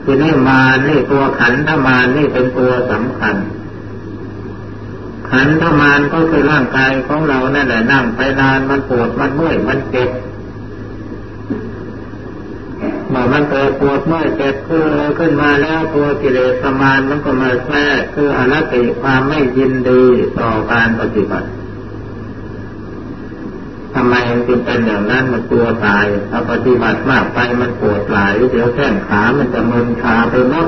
ทีนี้มานี่ตัวขันธมานนี่เป็นตัวสำคัญ ขันธมานก็คือร่างกายของเรานั่นแหละนั่งไปนานมันปวดมันเมื่อยมันเจ็บ เมื่อมันเกิดปวดเมื่อยเจ็บคือขึ้นมาแล้วตัวกิเลสมานมันก็มาแทรกคืออนัตติความไม่ยินดีต่อการปฏิบัติทำไมมันจึงเป็นอย่างนั้นมันตัวตายถ้าปฏิบัติมากไปมันปวดหลายเดี๋ยวแข้งขามันจะมึนชาไปหมด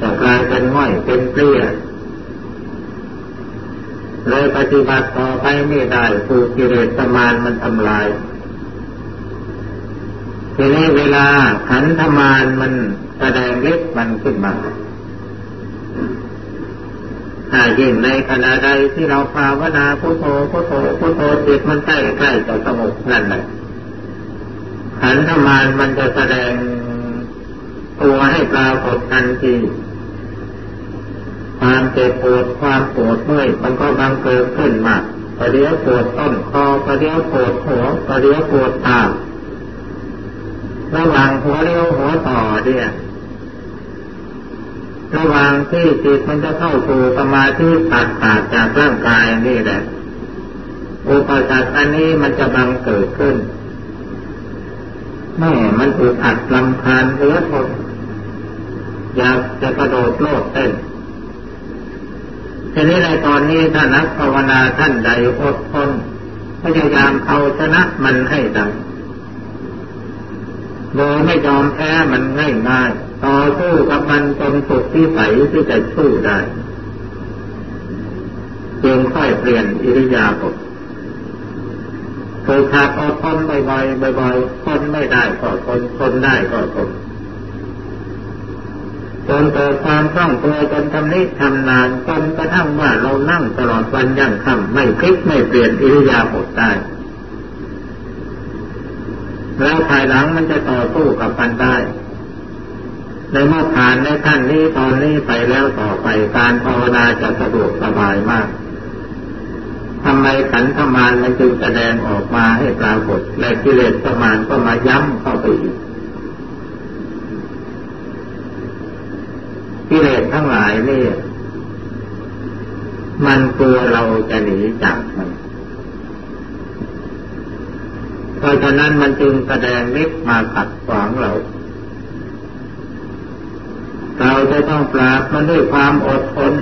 จะกลายเป็นง่อยเป็นเปรี้ยเลยปฏิบัติต่อไปไม่ได้ถูกกิเลสมานมันทำลาย ทีนี้เวลาขันธมานมันแสดงฤทธิ์มันขึ้นมาถ้ายิ่งในขณะใดที่เราภาวนาพุทโธพุทโธพุทโธจิตมันใกล้ใกล้จะสงบนั่นแหละขันธมานมันจะแสดงตัวให้ปรากฏทันทีความเจ็บปวดความปวดเมื่อยมันก็บังเกิดขึ้นมาประเดี๋ยวปวดต้นคอประเดี๋ยวปวดหัวประเดี๋ยวปวดตา ระหว่างหัวเรียวหัวต่อเนี่ยระหว่างที่จิตมันจะเข้าสู่สมาธิตัดขาดจากร่างกายนี่แหละอุปสรรคอันนี้มันจะบังเกิดขึ้นแม่มันถูกอัดลำคาญเหลือทนอยากจะกระโดดโลดเต้นทีนี้ในตอนนี้ถ้านักภาวนาท่านใดอดทนพยายามเอาชนะมันให้ได้ โดยไม่ยอมแพ้มันง่ายง่ายต่อสู้กับมันจนสุดที่ใสที่จะสู้ได้จึงค่อยเปลี่ยนอิริยาบถเคยขาดอดทนบ่อยๆบ่อยๆทนไม่ได้ก็ทนทนได้ก็ทนจนเกิดความคล่องตัวจนทำนิทำนานจนกระทั่งว่าเรานั่งตลอดวันยั่งค่ำไม่คลิกไม่เปลี่ยนอิริยาบถได้ แล้วภายหลังมันจะต่อสู้กับมันได้ในเมื่อผ่านในขั้นนี้ตอนนี้ไปแล้วต่อไปการภาวนาจะสะดวกสบายมากทำไมขันธมานมันจึงแสดงออกมาให้ปรากฏและกิเลสประมาณก็มาย้ำเข้าไปอีกกิเลสทั้งหลายนี่ มันกลัวเราจะหนีจากมัน เพราะฉะนั้นมันจึงแสดงฤทธิ์มาขัดขวางเรา เราจะต้องปราบมันด้วยความอดทน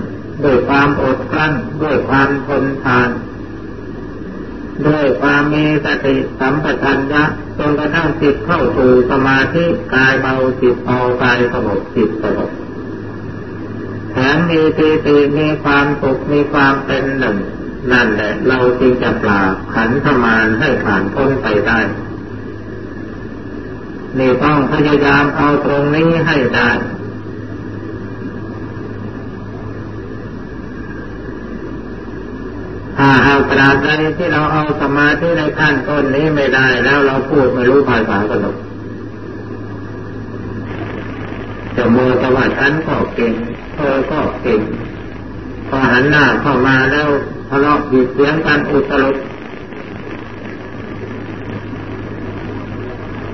ด้วยความอดกลั้นด้วยความทนทาน ด้วยความมีสติสัมปชัญญะจนกระทั่งจิตเข้าสู่สมาธิกายเบาจิตเบากายสงบจิตสงบแถมมีปีติมีความสุขมีความเป็นหนึ่ง นั่นแหละเราจึงจะปราบขันธมารให้ผ่านพ้นไปได้นี่ต้องพยายามเอาตรงนี้ให้ได้ถ้าหาตราบใดที่เราเอาสมาธิในขั้นต้นนี้ไม่ได้แล้วเราพูดไม่รู้ภาษากันหรอกจะโมตว่าฉันก็เก่งเธอก็เก่งพอหันหน้าเข้ามาแล้ว ทะเลาะบีบเสียงกันอุตลุด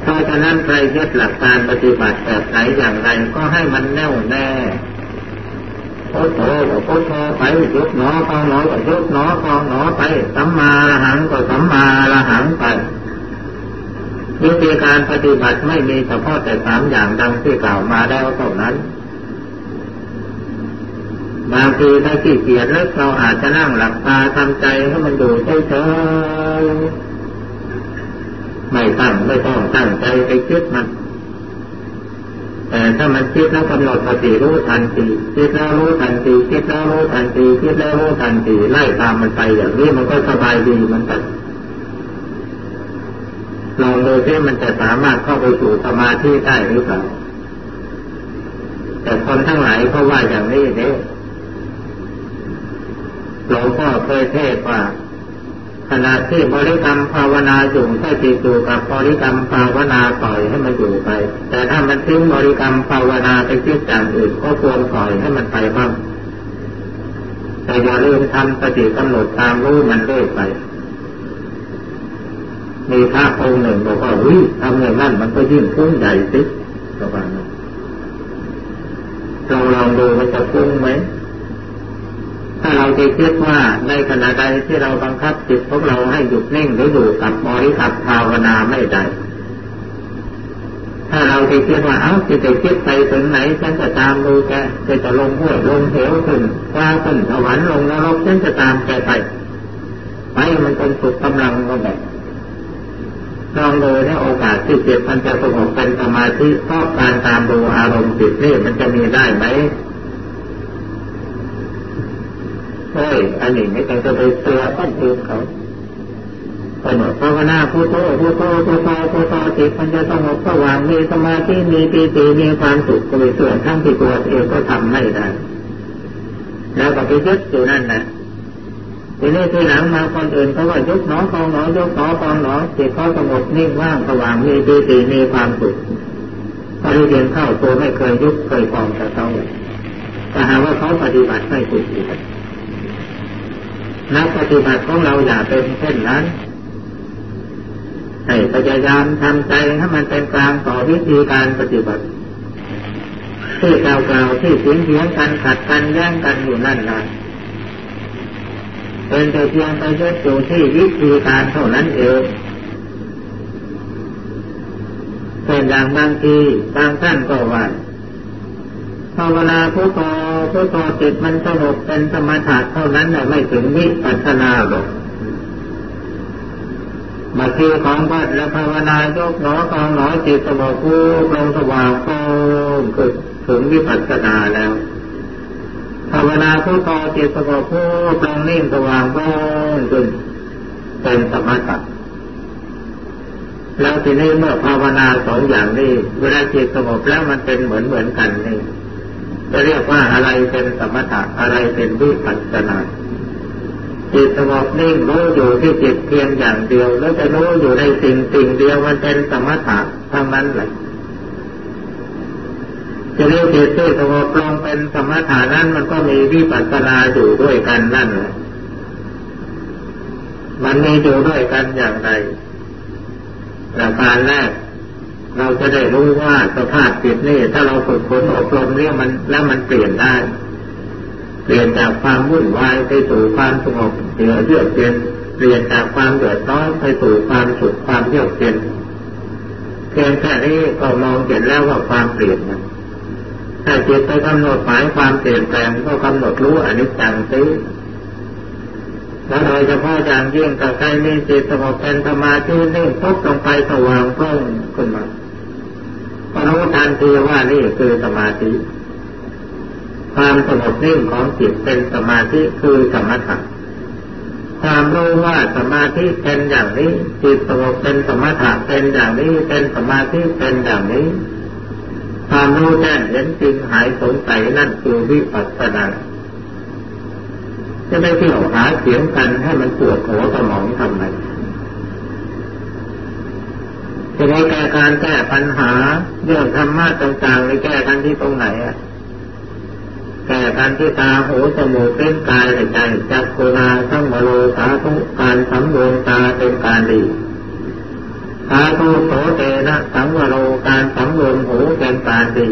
เพราะฉะนั้นใครยึดหลักการปฏิบัติแบบไหนอย่างไรก็ให้มันแน่วแน่พุทโธก็พุทโธไปยุบหนอพองหนอก็ยุบหนอพองหนอไปสัมมาละหังก็สัมมาละหังไปวิธีการปฏิบัติไม่มีเฉพาะแต่สามอย่างดังที่กล่าวมาแล้วเท่านั้น บางทีถ้าขี้เกียจแล้วเราอาจจะนั่งหลับตาทำใจให้มันอยู่เฉยๆไม่ตั้งไม่ต้องตั้งใจไปคิดมัน แต่ถ้ามันคิดแล้วกำหนดสติรู้ทันทีคิดแล้วรู้ทันทีคิดแล้วรู้ทันทีคิดแล้วรู้ทันทีไล่ตามมันไปอย่างนี้มันก็สบายดีมันก็ลองดูที่มันจะสามารถเข้าไปสู่สมาธิได้หรือเปล่าแต่คนทั้งหลายเขาว่าอย่างนี้เนี่ย หลวงพ่อเคยเทศว่าขณะที่บริกรรมภาวนาอยู่ถ้าจิตอยู่กับบริกรรมภาวนาปล่อยให้มันอยู่ไป แต่ถ้ามันทิ้งบริกรรมภาวนาไปคิดอย่างอื่นก็ควรปล่อยให้มันไปบ้างแต่อย่าลืมทำสติกำหนดตามรู้มันเรื่อยไป มีพระองค์หนึ่งบอกว่าวิทำอย่างนั้นมันก็ยิ่งพุ่งใหญ่สิประมาณนั้นลองลองดูมันจะฟุ้งไหม ถ้าเราจะคิดว่าในขณะใดที่เราบังคับจิตของเราให้หยุดนิ่งหรืออยู่กับบริกรรมภาวนาไม่ได้ ถ้าเราจะคิดว่าเอ้าจะจะคิดไปถึงไหนฉันจะตามดูแกจะจะลงห้วยลงเหวขึ้นฟ้าขึ้นสวรรค์ลงนรกฉันจะตามแกไปไปมันเป็นสุดกำลังก็แบบลองดูในโอกาสที่จิตมันจะสงบเป็นสมาธิเพราะการตามดูอารมณ์จิตนี่มันจะมีได้ไหม เฮ้ยอันนี้ไม่ต้องจะไปเสือต้นตืนเขากำหนดภาวนาพุทโธพุทโธพุทโธพุทโธจิตมันจะสงบสว่างมีสมาธิมีปีติมีความสุขก็ไปเสื่อทั้งที่ตัวเองก็ทำไม่ได้แล้วก็ไปยึดอยู่นั่นนะทีนี้ทีหลังมาคนอื่นเขาว่ายกหนอคองหนอยกหนอคองหนอจิตเขาสงบนิ่งว่างสว่างมีปีติมีความสุขพอเรียนเข้าตัวไม่เคยยุบเคยฟองแต่เขาแต่หาว่าเขาปฏิบัติไม่ถูก นักปฏิบัติของเราอย่าเป็นเช่นนั้นให้พยายามทำใจให้มันเป็นกลางต่อวิธีการปฏิบัติที่กล่าวๆที่เสียงเสียงกันขัดกันแย่งกันอยู่นั่นนะเป็นแต่เพียงไปยึดอยู่ที่วิธีการเท่านั้นเองเป็นอย่างบางทีบางท่านก็ว่า ภาวนาพุทโธพุทโธจิตมันสงบเป็นสมถะเท่านั้นไม่ถึงวิปัสสนาหรอกมาทีของวัดแล้วภาวนายกหนอกองหนอจิตสงบผู้ลงสว่างโค้งคือถึงวิปัสสนาแล้วภาวนาพุทโธจิตสงบผู้ตรงนิ่งสว่างโค้งจนเป็นสมถะแล้วทีนี้เมื่อภาวนาสองอย่างนี้เวลาจิตสงบแล้วมันเป็นเหมือนเหมือนกันนี่ จะเรียกว่าอะไรเป็นสมถะอะไรเป็นวิปัสสนาจิตสงบนิ่งรู้อยู่ที่จิตเพียงอย่างเดียว แล้วจะรู้อยู่ในสิ่งสิ่งเดียวมันเป็นสมถะทั้งนั้นเลยจะเรียกจิตที่สงบลงเป็นสมถะนั้นมันก็มีวิปัสสนาอยู่ด้วยกันนั่นแหละมันมีอยู่ด้วยกันอย่างไรประการแรก เราจะได้รู้ว่าสภาพจิตนี่ถ้าเราฝึกฝนอบรมเนี่ยมันแล้วมันเปลี่ยนได้ เปลี่ยนจากความวุ่นวายไปสู่ความสงบเยือกเยือกเย็นเปลี่ยนจากความเดือดร้อนไปสู่ความสุขความเยือกเย็นเพียงแค่นี้ก็มองเห็นแล้วว่าความเปลี่ยนมันถ้าจิตไปกำหนดหมายความเปลี่ยนแปลงก็กำหนดรู้อนิจจังซิแล้วโดยเฉพาะอย่างยิ่งกับใจมีจิตสงบเป็นสมาธินิ่งพุบลงไปสว่างโปร่งขึ้นมา รู้ทันทีว่านี่คือสมาธิ ความสงบนิ่งของจิตเป็นสมาธิคือสมถะความรู้ว่าสมาธิเป็นอย่างนี้ จิตสงบเป็นสมถะเป็นอย่างนี้เป็นสมาธิเป็นอย่างนี้ ความรู้แจ้งเห็นจริงหายสงสัยนั่นคือวิปัสสนาจะไม่เที่ยวหาเสียงกันให้มันปวดหัวสมองทำไม จะในแก้การแก้ปัญหาเรื่องธรรมะต่างๆในแก้กันที่ตรงไหนอะแก้กันที่ตาหูจมูกเป็นกายใจจักโคนาทั้งมโลสาธุการสำรวมตาเป็นการดีสาธุโสเตนะสังวโรการสำรวมหูเป็นการดี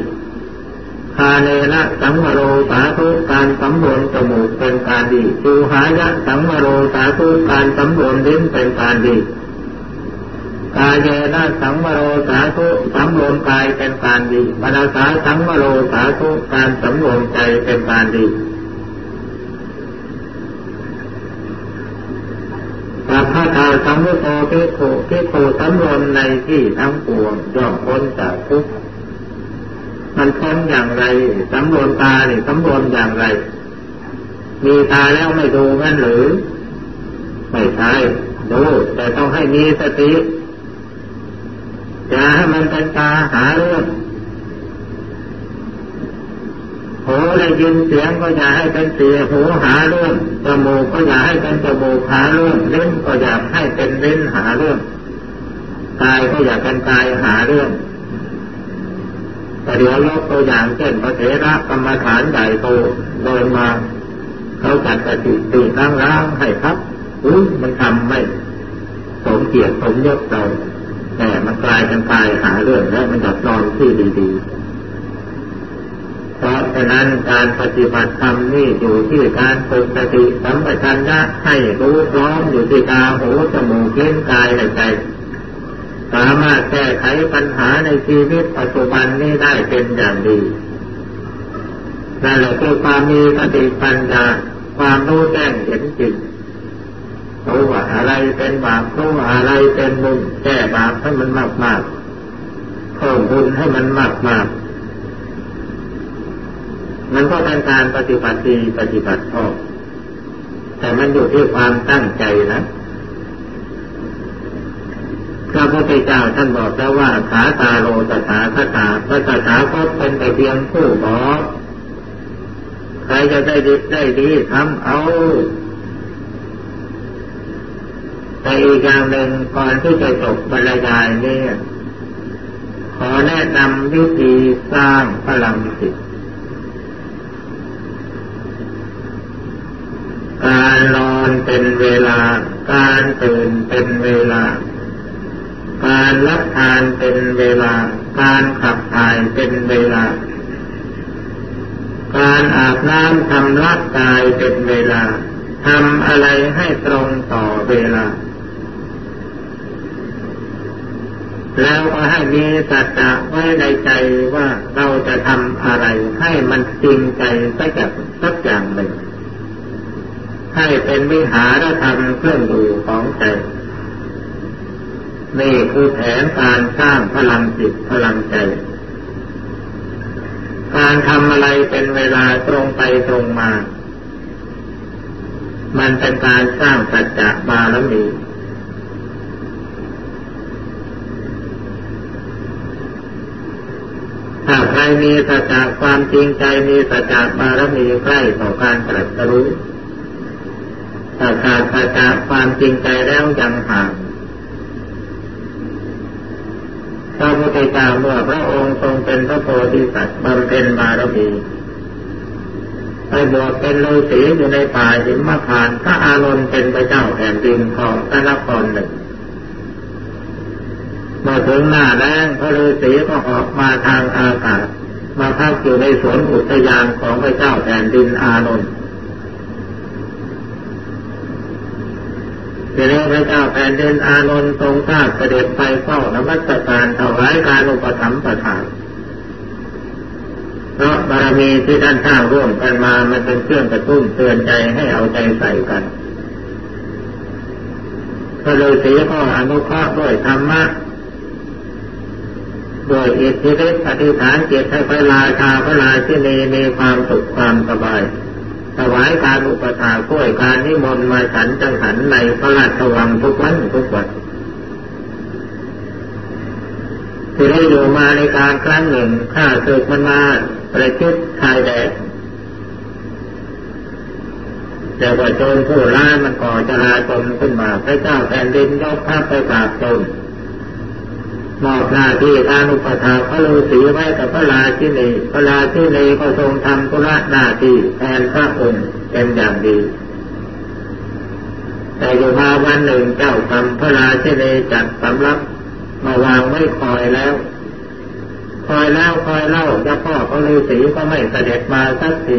คาเนนะสังวโรสาธุการสำรวมจมูกเป็นการดีจูหายะสังวโรสาธุการสำรวมลิ้นเป็นการดี กายเยนะสังวโรสาธุสำรวมกายเป็นการดีมนาสาสังวโรสาธุการสำรวมใจเป็นการดีสัพพะทาสัมมุโตพิโขพิโขสำรวมในที่ทั้งปวงย่อมพ้นจากทุกข์มันพ้นอย่างไรสำรวมตาเนี่ยสำรวมอย่างไร มีตาแล้วไม่ดูงั้นหรือ ไม่ใช่ดูแต่ต้องให้มีสติ อย่ามันเป็นตาหาเรื่องหูได้ยินเสียงก็อย่าให้เป็นเสียหูหาเรื่องจมูกก็อย่าให้เป็นจมูกหาเรื่องลิ้นก็อย่าให้เป็นลิ้นหาเรื่องกายก็อย่าเป็นกายหาเรื่องแต่เดี๋ยวยกตัวอย่างเช่นพระเถระกรรมฐานใหญ่โตเดินมาเขาจัดกติตีล้างล้างให้ครับอุ้ยมันทำไม่ สมเกียรติสมยศเรา แต่มันกลายเป็นกายหาเรื่องแล้วมันจะนอนที่ดีๆ เพราะฉะนั้นการปฏิบัติธรรมนี่อยู่ที่การฝึกสติสัมปชัญญะให้รู้พร้อมอยู่ที่ตาหูจมูกเล่นกายและใจสามารถแก้ไขปัญหาในชีวิตปัจจุบันนี้ได้เป็นอย่างดีนั่นแหละคือความมีสติปัญญาความรู้แจ้งเห็นจริง รู้ว่าอะไรเป็นบาปรู้ว่าอะไรเป็นบุญแก้บาปให้มันมากมากเพิ่มบุญให้มันมากมากมันก็เป็นการปฏิบัติดีปฏิบัติชอบแต่มันอยู่ที่ความตั้งใจนะพระพุทธเจ้าท่านบอกแล้วว่าขาตาโลตถาคตาพระตถาคตเป็นแต่เพียงผู้บอกใครจะได้ดีได้ดีทำเอา แต่อีกอย่างหนึ่งก่อนที่จะจบบรรยายนี่ขอแนะนำวิธีสร้างพลังจิตการนอนเป็นเวลา การตื่นเป็นเวลา การรับทานเป็นเวลา การขับถ่ายเป็นเวลา การอาบน้ำทำรักกายเป็นเวลาทำอะไรให้ตรงต่อเวลา แล้วก็ให้มีสัจจะไว้ในใจว่าเราจะทำอะไรให้มันจริงใจสักอย่างสักอย่างหนึ่งให้เป็นวิหารธรรมเครื่องอยู่ของใจนี่คือแผนการสร้างพลังจิตพลังใจ การทำอะไรเป็นเวลาตรงไปตรงมา มันเป็นการสร้างสัจจะบารมี ถ้า ใครมีสัจจะความจริงใจมีสัจจะบารมีใกล้ต่อการตรัสรู้ถ้าขาดสัจจะความจริงใจแล้วยังห่างพระพุทธเจ้าเมื่อพระองค์ทรงเป็นพระโพธิสัตว์บำเพ็ญบารมีไปบวชเป็นฤาษีอยู่ในป่าหิมพานต์พระอานนท์เป็นพระเจ้าแผ่นดินของตะนครหนึ่ง มาถึงหน้าแรงพระฤาษีก็ออกมาทางอากาศ มาพักอยู่ในสวนอุทยานของพระเจ้าแผ่นดินอานนท์ทีนี้พระเจ้าแผ่นดินอานนท์ทรงทราบเสด็จไปเฝ้านมัสการถวายการอุปถัมภ์ประทานเพราะบารมีที่ท่านสร้างร่วมกันมา มันเป็นเครื่องกระตุ้นเตือนใจให้เอาใจใส่กันก็เลยเสีก็อนุเคราะห์ด้วยธรรมะ โดยอิทธิฤทธิอธิษฐานเจตให้พระราชาพระราชินีมีความสุขความสบายถวายการอุปถาก้วยการนิมนต์มาฉันจังหันในพระราชวังทุกวันทุกวันที่ได้อยู่มาในการครั้งหนึ่งข้าศึกมันมาประชิดชายแดนแต่ว่าโจรผู้ร้ายมันก่อจราจนขึ้นมาพระเจ้าแผ่นดินยกทัพไปปราบโจร มอบหน้าที่การอุปถาพระฤาษีไว้กับพระราชินีพระราชินีก็ทรงทำธุระหน้าที่แทนพระองค์เป็นอย่างดี แต่อยู่มาวันหนึ่งเจ้ากรรมพระราชินีจัดสำรับมาวางไว้คอยแล้ว คอยแล้วคอยเล่าเจ้าพ่อพระฤาษีก็ไม่เสด็จมาสักที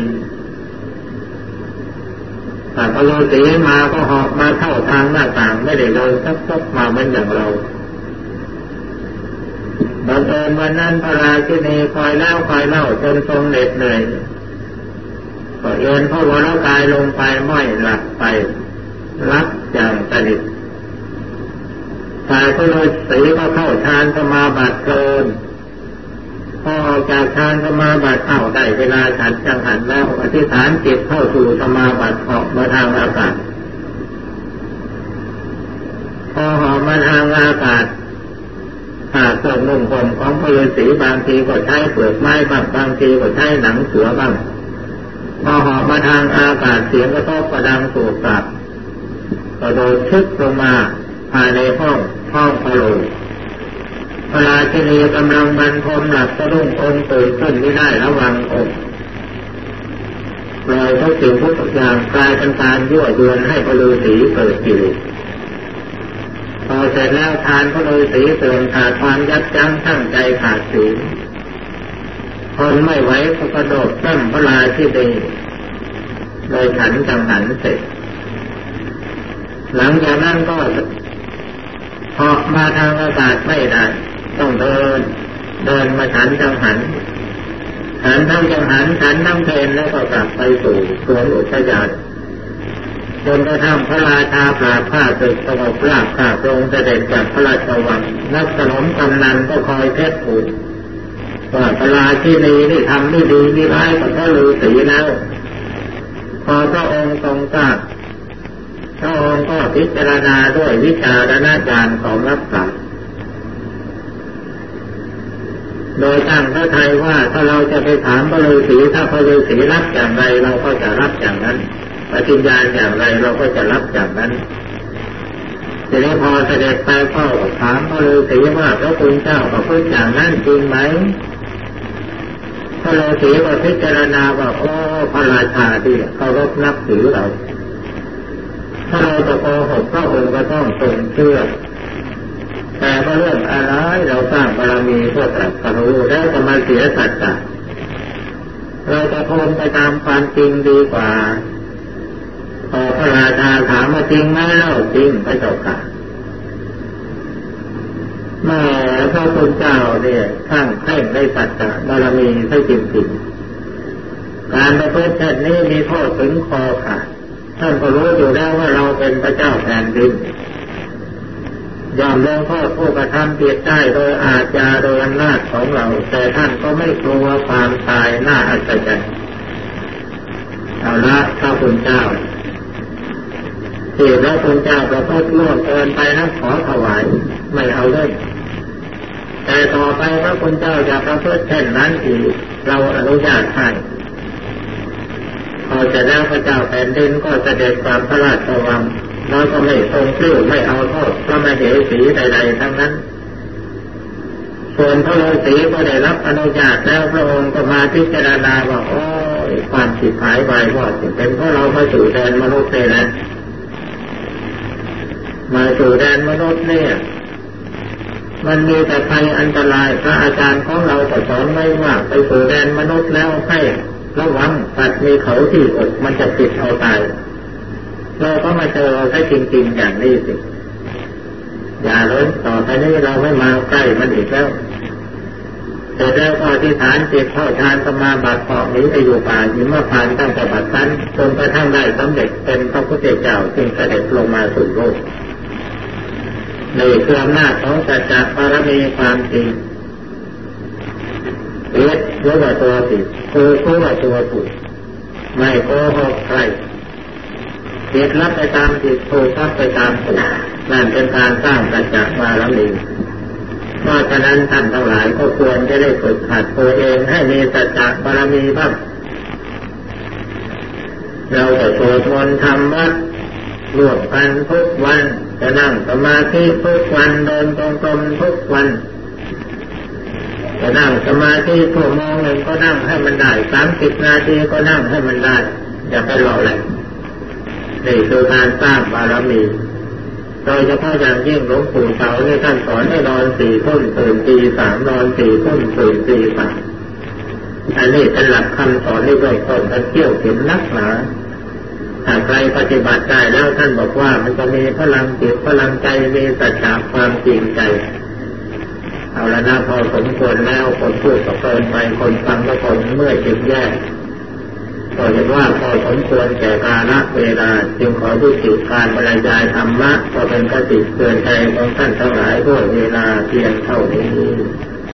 แต่พระฤาษีมาก็หอบมาเข้าทางหน้าต่างไม่ได้เลยสักพกมาเหมือนอย่างเรา บังเอิญวันนั้นพระราชินีคอยเล่าคอยเล่าจนทรงเหน็ดเหนื่อยก็เอ็นพระวรกายลงไปม้อยหลับไปรับอย่างสนิทชายก็เลยสีก็เข้าฌานสมาบัติเกินพอออกจากฌานสมาบัติเข้าได้เวลาฉันจังหันแล้วอธิษฐานจิตเข้าสู่สมาบัติออกมาทางอากาศพอหอมาทางอากาศ ถ้าเครื่องนุ่งห่มของพระฤาษีบางทีก็ใช้เปลือกไม้บ้างบางทีก็ใช้หนังเสือบ้างพอหอบมาทางอากาศเสียงกระทบกระดังสูบตับก็โดนชึกลงมาภายในห้องห้องพะโลพระราชินีกำลังบรรทมหลับสะดุ้งองตื่นขึ้นไม่ได้ระวังองปล่อยทุกสิ่งทุกอย่างกลายเป็นการยั่วยวนให้พระฤาษีเกิดกิเลส พอเสร็จแล้วทานก็เลยสีเสื่อมขาดความยับยั้งตั้งใจขาดศีลทนไม่ไหวก็กระโดดตั้มพระลาที่ดีโดยฉันจังหันเสร็จ หลังจากนั้นก็พอมาทางอากาศไม่ได้ต้องเดิน เดินมาฉันจังหันฉันทั้งจังหันฉันทั้งเพนแล้วก็กลับไปสู่สวนอุทยาน จนกระทั่งพระราชาปราบข้าศึกสงบราบข้าพระองค์เสด็จจากพระราชวังนักสนมกำนันก็คอยเพชรผูกว่าพระราชินีนี่ทำไม่ดีไม่ร้ายกับพระฤาษีแล้ว พอพระองค์ทรงทราบพระองค์ก็พิจารณาด้วยวิจารณญาณของรับสั่งโดยตั้งพระทัยว่าถ้าเราจะไปถามพระฤาษีถ้าพระฤาษีรับอย่างไรเราก็จะรับอย่างนั้น ปฏิญญาอย่างไรเราก็จะรับอย่างนั้นทีนี้พอเสด็จไปพ่อถามพระฤาษีว่าพระคุณเจ้าประพฤติอย่างนั้นจริงไหมพระฤาษีก็พิจารณาว่าโอ้พระราชาที่เขารบนับถือเรา ถ้าเราจะโกหกพระองค์ก็ต้องทรงเชื่อแต่ว่าเรื่องอะไรเราสร้างบารมีเพื่อตรัสรู้แล้วจะมาเสียสัจจะเราจะทนไปตามความจริงดีกว่า พอพระราชาถามว่าจริงไหมเล่าจริงพระเจ้าค่ะแม่พระคุณเจ้าเนี่ยข้างแข่งได้สัจจะบารมีให้จริงจริงการประพฤติเช่นนี้มีโทษถึงคอขาดท่านก็รู้อยู่แล้วว่าเราเป็นพระเจ้าแผ่นดินยอมลงโทษผู้กระทำผิดได้โดยอาญาโดยอำนาจของเรา แต่ท่านก็ไม่กลัวความตายน่าอัศจรรย์เอาละพระคุณเจ้า ที่พระคุณเจ้าประพฤติล่วงเกินไปนั้นขอถวายไม่เอาเลยแต่ต่อไปพระคุณเจ้าจะประพฤติเช่นนั้นอีกเราอนุญาตให้พอจะแล้วพระเจ้าแผ่นดินก็เสด็จความพระราชวังเราก็ไม่ทรงเชื่อไม่เอาโทษพระมเหสีใดๆทั้งนั้น ส่วนพระฤาษีก็ได้รับอนุญาตแล้วพระองค์ก็มาพิจารณาว่าโอ้ความผิดหายไปว่าเป็นเพราะเรามาสู่แดนมนุษย์เลยนะ มาสู่แดนมนุษย์เนี่ย มันมีแต่ภัยอันตรายพระอาจารย์ของเราก็สอนไว้ว่าไปสู่แดนมนุษย์แล้วให้ระวังสัตว์มีเขาที่อกมันจะติดเอาตายเราก็มาเจอแค่จริงๆอย่างนี้สิอย่าเลยต่อไปนี้เราไม่มาใกล้มันอีกแล้วแต่แล้วก็อธิษฐานเจิตเข้าทานสมาบัติเกาะนี้ไปอยู่ป่าหิมพานตั้งแต่บัดนั้นจนกระทั่งได้สำเร็จเป็นพระพุทธเจ้าจึงเสด็จลงมาสู่โลก นี่คืออำนาจของสัจจะบารมีความจริงเอ็ดรู้ว่าตัวผิดคือรู้ว่าตัวถูกไม่โกหกใครเจ็ดรับไปตามผิดถูกรับไปตามถูกนั่นเป็นการสร้างสัจจะบารมีเพราะฉะนั้นท่านทั้งหลายก็ควรจะได้ฝึกหัดตัวเองให้มีสัจจะบารมีบ้างเราจะสวดมนต์ทำวัดรวมกันทุกวัน จะนั่งสมาธิทุกวันเดินตรงตรงทุกวันจะนั่งสมาธิชั่วโมงหนึ่งก็นั่งให้มันได้สามสิบนาทีก็นั่งให้มันได้อย่าไปรอเลยนี่คือการสร้างบารมีโดยเฉพาะอย่างยิ่งหลวงปู่เสาเนี่ยท่านสอนให้นอนสี่ทุ่มตื่นตีสามนอนสี่ทุ่มตื่นตีสามอันนี้เป็นหลักคำสอนที่เบื้องต้นท่านเที่ยวถึงนักหนา ถ้าใครปฏิบัติได้แล้วท่านบอกว่ามันจะมีพลังจิตพลังใจมีสัจจะความจริงใจ เอาละนะพอสมควรแล้วคนพูดก็เกินไปคนฟังก็คนเมื่อจึงแย่ก็เห็นว่าพอสมควรแก่กาลเวลา จึงขอทุติการบรรยายธรรมะก็เป็นกติเตือนใจของท่านทั้งหลายด้วยเวลาเพียงเท่านี้